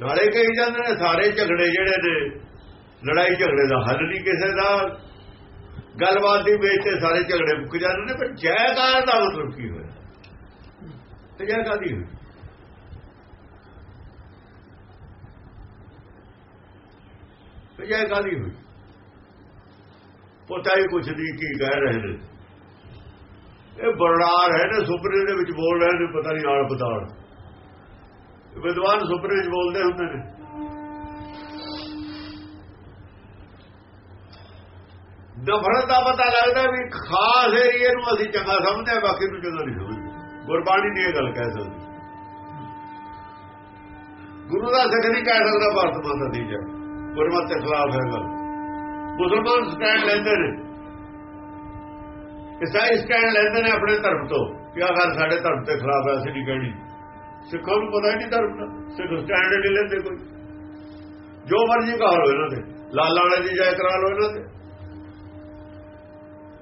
ਨਾਲੇ ਕਹੀ ਜਾਂਦੇ ਨੇ, ਸਾਰੇ ਝਗੜੇ ਜਿਹੜੇ ਨੇ, ਲੜਾਈ ਝਗੜੇ ਦਾ ਹੱਲ ਨਹੀਂ ਕਿਸੇ ਦਾ। ਗੱਲਬਾਤ ਦੀ ਵੇਚ ਤੇ ਸਾਰੇ ਝਗੜੇ ਮੁੱਕ ਜਾਂਦੇ ਨੇ, ਪਰ ਜੈਕਾਰ ਦਾ ਮਤਲਬ ਕੀ ਹੋਇਆ? ਤੇ ਜੈ ਕਾਦੀ ਹੋਈ। ਤੇ ਜੈ ਦੀ ਹੋਈ। ਪਤਾ ਹੀ ਕੁਛ ਨਹੀਂ, ਕੀ ਕਹਿ ਰਹੇ ਨੇ। ਇਹ ਬਰਨਾਰ ਹੈ ਨੇ, ਸੁਪਨੇ ਦੇ ਵਿੱਚ ਬੋਲ ਰਹੇ ਨੇ, ਪਤਾ ਨਹੀਂ ਆਲ ਪਤਾਲ। ਵਿਦਵਾਨ ਸੁਪਨੇ ਵਿੱਚ ਬੋਲਦੇ ਹੁੰਦੇ ਨੇ। ਨਫ਼ਰਤ ਦਾ ਪਤਾ ਲੱਗਦਾ ਵੀ ਖਾਸ ਏਰੀਏ ਨੂੰ ਅਸੀਂ ਚੰਗਾ ਸਮਝਦੇ ਹਾਂ, ਬਾਕੀ ਨੂੰ ਚੰਗਾ ਨਹੀਂ ਸਮਝਦੇ। ਗੁਰਬਾਣੀ ਨਹੀਂ ਇਹ ਗੱਲ ਕਹਿ ਸਕਦੀ। ਗੁਰੂ ਦਾ ਸਿੱਖ ਨਹੀਂ ਕਹਿ ਸਕਦਾ, ਭਾਰਤ ਦਾ ਦੀ ਜੈ। ਗੁਰਮਤਿ ਦੇ ਖਿਲਾਫ ਹੈ ਗੱਲ। ਮੁਸਲਮਾਨ ਸਟੈਂਡ ਲੈਂਦੇ ਨੇ। ਇਸਾਈ ਸਟੈਂਡ ਲੈਂਦੇ ਨੇ ਆਪਣੇ ਧਰਮ ਤੋਂ ਕਿ ਆਹ ਗੱਲ ਸਾਡੇ ਧਰਮ ਤੇ ਖਿਲਾਫ ਹੈ, ਅਸੀਂ ਨਹੀਂ ਕਹਿਣੀ। ਸਿੱਖਾਂ ਨੂੰ ਪਤਾ ਹੀ ਨਹੀਂ ਧਰਮ ਦਾ। ਸਿੱਖ ਸਟੈਂਡ ਨਹੀਂ ਲੈਂਦੇ ਕੋਈ। ਜੋ ਮਰਜ਼ੀ ਕਹਾ ਲੋ ਇਹਨਾਂ ਦੇ। ਲਾਲਾ ਵਾਲੇ ਦੀ ਜਾਇ ਕਰਾ ਲੋ ਇਹਨਾਂ ਦੇ।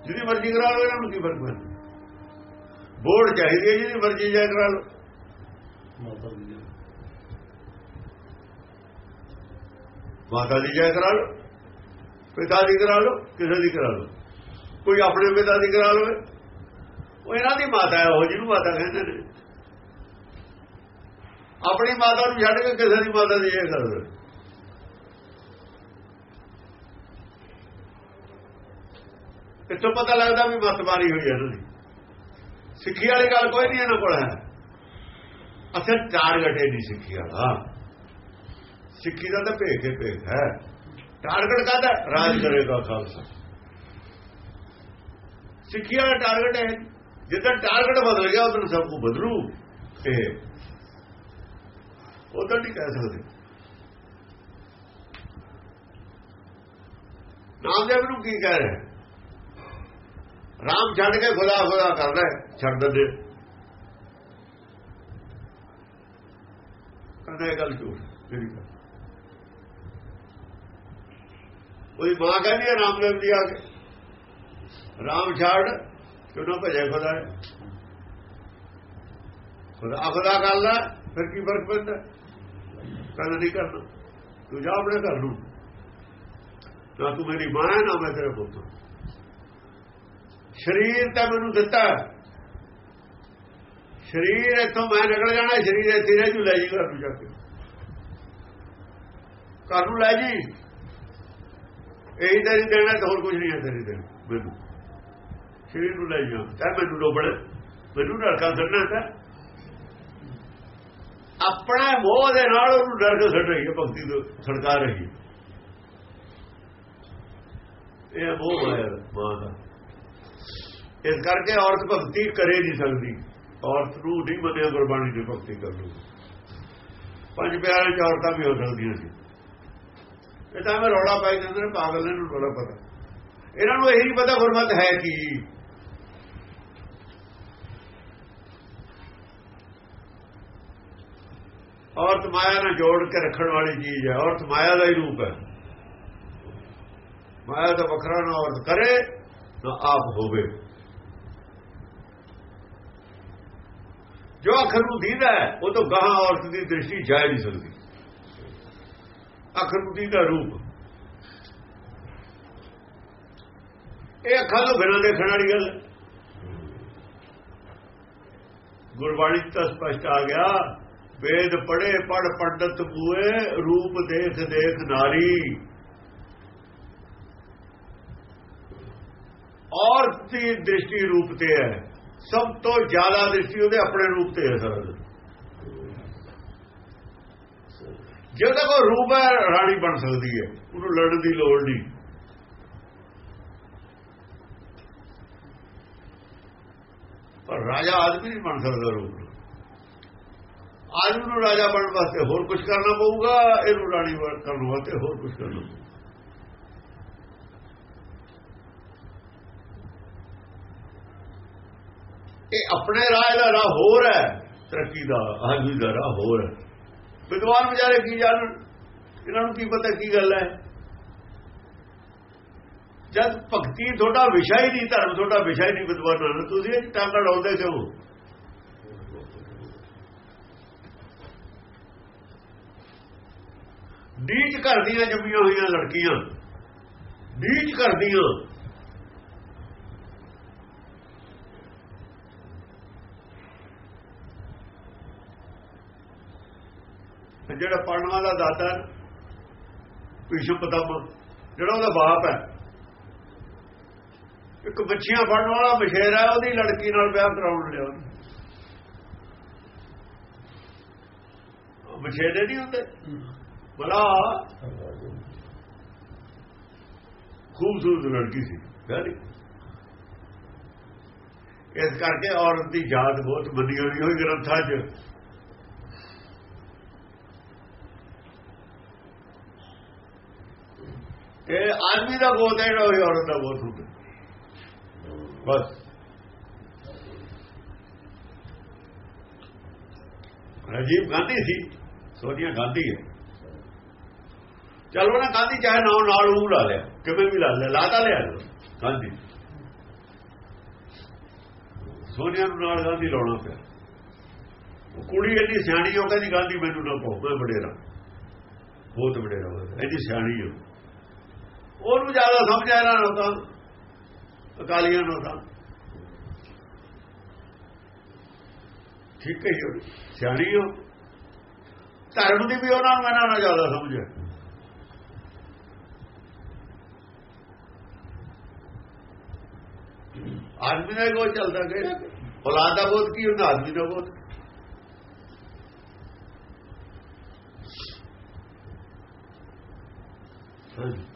ਜਿਹਦੀ ਮਰਜ਼ੀ ਕਰਾ ਲੋ ਇਹਨਾਂ ਨੂੰ ਕੀ ਫ਼ਰਕ ਪੈਂਦਾ? ਬੋਰਡ ਚਾਹੀਦੀ ਹੈ ਜਿਹਦੀ ਮਰਜ਼ੀ ਜਾਇ ਕਰਾ ਲੋ ਮਾਤਾ ਦੀ ਜਾਇ ਕਰਾ ਲੋ ਪਿਤਾ ਦੀ ਕਰਾ ਲੋ ਕਿਸੇ ਦੀ ਕਰਾ ਲੋ ਕੋਈ ਆਪਣੇ ਪਿਤਾ ਦੀ ਕਰਾ ਲਵੇ। ਉਹ ਇਹਨਾਂ ਦੀ ਮਾਤਾ ਹੈ, ਉਹ ਜਿਹਨੂੰ ਮਾਤਾ ਕਹਿੰਦੇ ਨੇ। ਆਪਣੀ ਮਾਤਾ ਨੂੰ ਛੱਡ ਕੇ ਕਿਸੇ ਦੀ ਮਾਤਾ ਦੀ ਇਹ ਕਰ ਦੋ ਪਤਾ ਲੱਗਦਾ ਵੀ ਮਤ ਮਾਰੀ ਹੋਈ ਹੈ ਇਹਨਾਂ ਦੀ। ਸਿੱਖੀ ਵਾਲੀ ਗੱਲ ਕੋਈ ਨਹੀਂ ਇਹਨਾਂ ਕੋਲ ਹੈ। ਅਸਲ ਟਾਰਗੇਟ ਹੈ ਨਹੀਂ ਸਿੱਖੀ ਵਾਲਾ। ਸਿੱਖੀ ਦਾ ਤਾਂ ਭੇਖ ਹੈ ਭੇਖ ਹੈ। ਟਾਰਗੇਟ ਕਾਹਦਾ? ਰਾਜ ਕਰੇਗਾ ਖਾਲਸਾ। ਸਿੱਖੀ ਵਾਲਾ ਟਾਰਗੇਟ ਹੈ ਜਿੱਦਾਂ ਟਾਰਗੇਟ ਬਦਲ ਗਿਆ ਉਦੋਂ ਸਭ ਕੁ ਬਦਲੂ ਇਹ ਉਹ ਤਾਂ ਨਹੀਂ ਕਹਿ ਸਕਦੇ ਨਾਮਦੇਵ ਨੂੰ ਕੀ ਕਹਿ ਰਿਹਾ ਰਾਮ ਛੱਡ ਕੇ ਖੁਦਾ ਖੁਦਾ ਕਰਦਾ ਹੈ, ਛੱਡ ਦਿੰਦੇ ਕਹਿੰਦਾ ਇਹ ਗੱਲ ਝੂਠ ਮੇਰੀ ਗੱਲ ਉਹਦੀ ਮਾਂ ਕਹਿੰਦੀ ਹੈ ਰਾਮਦੇਵ ਦੀ ਆ ਕੇ ਰਾਮ ਛਾੜ, ਕਿਉਂ ਨਾ ਭਜੇ ਖੁਦਾ ਹੈ ਖੁਦਾ ਖੁਦਾ ਕਰ ਲੈ, ਫਿਰ ਕੀ ਫ਼ਰਕ ਪੈਂਦਾ? ਕਹਿੰਦਾ ਨਹੀਂ ਕਰਨਾ। ਤੂੰ ਜਾ ਆਪਣੇ ਘਰ ਨੂੰ। ਨਾ ਤੂੰ ਮੇਰੀ ਮਾਂ ਹੈ, ਨਾ ਮੈਂ ਤੇਰਾ ਪੁੱਤ ਸਰੀਰ ਤਾਂ ਮੈਨੂੰ ਦਿੱਤਾ ਸਰੀਰ ਇੱਥੋਂ ਮੈਂ ਨਿਕਲ ਜਾਣਾ, ਸਰੀਰ ਇੱਥੇ ਰਹਿ ਜੂ, ਲੈ ਜੀ ਘਰ ਨੂੰ ਜਾ ਕੇ। ਘਰ ਨੂੰ ਲੈ ਜੀ। ਇਹੀ ਤੇਰੀ ਦੇਣਾ ਤਾਂ ਹੋਰ ਕੁਝ ਨਹੀਂ ਹੈ ਤੇਰੀ ਦੇਣਾ, ਮੈਨੂੰ। ਸਰੀਰ ਨੂੰ ਲੈ ਜਾ ਚਾਹੇ ਮੈਨੂੰ ਡੋਬੜ ਮੈਨੂੰ ਨਰਕਾਂ ਛੱਡਣਾ ਤਾਂ ਆਪਣਾ ਮੋਹ ਦੇ ਨਾਲ ਉਹਨੂੰ ਡਰ ਕੇ ਛੱਡ ਰਹੀ ਹੈ ਭਗਤੀ ਤੋਂ ਛੜਕਾ ਰਹੀ ਹੈ ਇਹ ਮੋਹ ਹੈ ਮਾਂ ਦਾ ਇਸ ਕਰਕੇ ਔਰਤ ਭਗਤੀ ਕਰੇ ਨਹੀਂ ਸਕਦੀ ਔਰਤ ਨੂੰ ਨਹੀਂ ਮੰਨਿਆ ਗੁਰਬਾਣੀ ਦੀ ਭਗਤੀ ਕਰ ਲੂ ਪੰਜ ਪਿਆਰੇ ਚ ਔਰਤਾਂ ਵੀ ਹੋ ਸਕਦੀਆਂ ਸੀ ਇਹ ਤਾਂ ਮੈਂ ਰੌਲਾ ਪਾਈ ਜਾਂਦੇ ਨੇ ਪਾਗਲ ਨੇ ਨੂੰ ਰੌਲਾ ਪਤਾ ਇਹਨਾਂ ਨੂੰ ਇਹ ਨਹੀਂ ਪਤਾ ਗੁਰਮਤ ਹੈ ਕੀ ਔਰਤ ਮਾਇਆ ਨਾਲ ਜੋੜ ਕੇ ਰੱਖਣ ਵਾਲੀ ਚੀਜ਼ ਹੈ। ਔਰਤ ਮਾਇਆ ਦਾ ਹੀ ਰੂਪ ਹੈ। ਮਾਇਆ ਦਾ ਵੱਖਰਾ ਨਾ ਔਰਤ ਕਰੇ, ਨਾ ਆਪ ਹੋਵੇ। ਜੋ ਅੱਖਰ ਨੂੰ ਦੀਦਾ ਹੈ, ਉਹ ਤੋਂ ਗਾਹਾਂ ਔਰਤ ਦੀ ਦ੍ਰਿਸ਼ਟੀ ਜਾ ਨਹੀਂ ਸਕਦੀ। ਅੱਖਰ ਨੂੰ ਦੀਦਾ ਰੂਪ। ਇਹ ਅੱਖਾਂ ਤੋਂ ਬਿਨਾਂ ਦੇਖਣ ਵਾਲੀ ਗੱਲ ਹੈ। ਗੁਰਬਾਣੀ ਤਾਂ ਸਪਸ਼ਟ ਆ ਗਿਆ ਵੇਦ ਪੜੇ ਪੜ ਪੰਡਤ ਬੂਏ ਰੂਪ ਦੇਖ ਦੇਖ ਨਾਰੀ। ਔਰਤ ਦੀ ਦ੍ਰਿਸ਼ਟੀ ਰੂਪ ਤੇ ਹੈ। ਸਭ ਤੋਂ ਜ਼ਿਆਦਾ ਦ੍ਰਿਸ਼ਟੀ ਉਹਦੇ ਆਪਣੇ ਰੂਪ ਤੇ ਹੈ ਸਰ ਜਿਹਦਾ ਕੋ ਰੂਪ ਹੈ, ਰਾਣੀ ਬਣ ਸਕਦੀ ਹੈ। ਉਹਨੂੰ ਲੜਨ ਦੀ ਲੋੜ ਨਹੀਂ। ਪਰ ਰਾਜਾ ਆਦਮੀ ਨਹੀਂ ਬਣ ਸਕਦਾ ਰੂਪ। ਨਾਲ। ਆਦਮੀ ਨੂੰ ਰਾਜਾ ਬਣਨ ਵਾਸਤੇ ਹੋਰ ਕੁਝ ਕਰਨਾ ਪਊਗਾ, ਇਹਨੂੰ ਰਾਣੀ ਬਣ- ਕਰਨ ਵਾਸਤੇ ਹੋਰ ਕੁਝ ਕਰਨਾ ਪਊਗਾ ਇਹ ਆਪਣੇ ਰਾਹ ਦਾ ਰਾਹ ਹੋਰ ਹੈ, ਤਰੱਕੀ ਦਾ ਆਦਮੀ ਦਾ ਰਾਹ ਹੋਰ ਹੈ। ਵਿਦਵਾਨ ਵਿਚਾਰੇ ਕੀ ਜਾਣਨ? ਇਹਨਾਂ ਨੂੰ ਕੀ ਪਤਾ ਕੀ ਗੱਲ ਹੈ? ਜਦ ਭਗਤੀ ਤੁਹਾਡਾ ਵਿਸ਼ਾ ਹੀ ਨਹੀਂ, ਧਰਮ ਤੁਹਾਡਾ ਵਿਸ਼ਾ ਹੀ ਨਹੀਂ ਵਿਦਵਾਨਾਂ ਨੂੰ ਤੁਸੀਂ ਇਹ ਟਾਂਗਾ ਡਾਉਂਦੇ ਕਿਉਂ ਨੀਚ ਕਰਦੀਆਂ ਜੰਮੀਆਂ ਹੋਈਆਂ ਲੜਕੀਆਂ ਨੀਚ ਘਰ ਦੀਆਂ ਜਿਹੜਾ ਪੜਨ ਵਾਲਾ ਦਾਤਾ ਭੀਸ਼ਮ ਪਿਤਾਮਹ ਜਿਹੜਾ ਉਹਦਾ ਬਾਪ ਹੈ, ਇੱਕ ਬੱਚੀਆਂ ਫੜਨ ਵਾਲਾ ਮਸ਼ੇਰ ਹੈ, ਉਹਦੀ ਲੜਕੀ ਨਾਲ ਵਿਆਹ ਕਰਾਉਣ ਲਿਆ। ਉਹਨੇ ਮਸ਼ੇਰੇ ਨਹੀਂ ਹੁੰਦੇ? ਬਲਾ ਖੂਬਸੂਰਤ ਲੜਕੀ ਸੀ ਗਾਲੀ ਇਸ ਕਰਕੇ ਔਰਤ ਦੀ ਜਾਤ ਬਹੁਤ ਮੰਨੀ ਹੋਈ ਹੋਈ ਗ੍ਰੰਥਾਂ 'ਚ ਇਹ ਆਦਮੀ ਦਾ ਗੋਤ ਹੈ ਜਿਹੜਾ ਉਹ ਔਰਤ ਦਾ ਗੋਤ ਹੁੰਦਾ ਬਸ ਰਾਜੀਵ ਗਾਂਧੀ ਸੀ ਸੋਨੀਆ ਗਾਂਧੀ ਹੈ ਚਲੋ ਨਾ ਗਾਂਧੀ ਚਾਹੇ ਨਾਮ ਨਾਲ ਉਹ ਲਾ ਲਿਆ। ਕਿਵੇਂ ਵੀ ਲਾ ਲਿਆ, ਲਾਤਾ ਲਿਆ ਗਾਂਧੀ। ਸੋਨੀਆ ਨੂੰ ਨਾਲ ਗਾਂਧੀ ਲਾਉਣਾ ਪਿਆ। ਉਹ ਕੁੜੀ ਇੰਨੀ ਸਿਆਣੀ ਹੋ ਕਹਿੰਦੀ, ਗਾਂਧੀ, ਮੈਨੂੰ ਨਾ ਕਹੋ ਮੈਂ ਵਡੇਰਾ। ਬਹੁਤ ਵਡੇਰਾ ਹੋਇਆ। ਇੰਨੀ ਸਿਆਣੀ ਹੋ ਉਹਨੂੰ ਜ਼ਿਆਦਾ ਸਮਝ ਆਇਆ ਨਾ ਤਾਂ, ਅਕਾਲੀਆਂ ਨੂੰ ਤਾਂ। ਠੀਕ ਹੈ ਜੀ, ਸਿਆਣੀ ਹੋ ਧਰਮ ਦੀ ਵੀ ਉਹਨਾਂ ਨੂੰ ਇਹਨਾਂ ਨਾਲ ਜ਼ਿਆਦਾ ਸਮਝ ਹੈ ਆਦਮੀ ਦਾ ਕੋਈ ਚੱਲਦਾ ਕਿ ਔਲਾਦ ਦਾ ਬਹੁਤ ਕੀ ਹੁੰਦਾ? ਆਦਮੀ ਦਾ ਬਹੁਤ ਹਾਂਜੀ।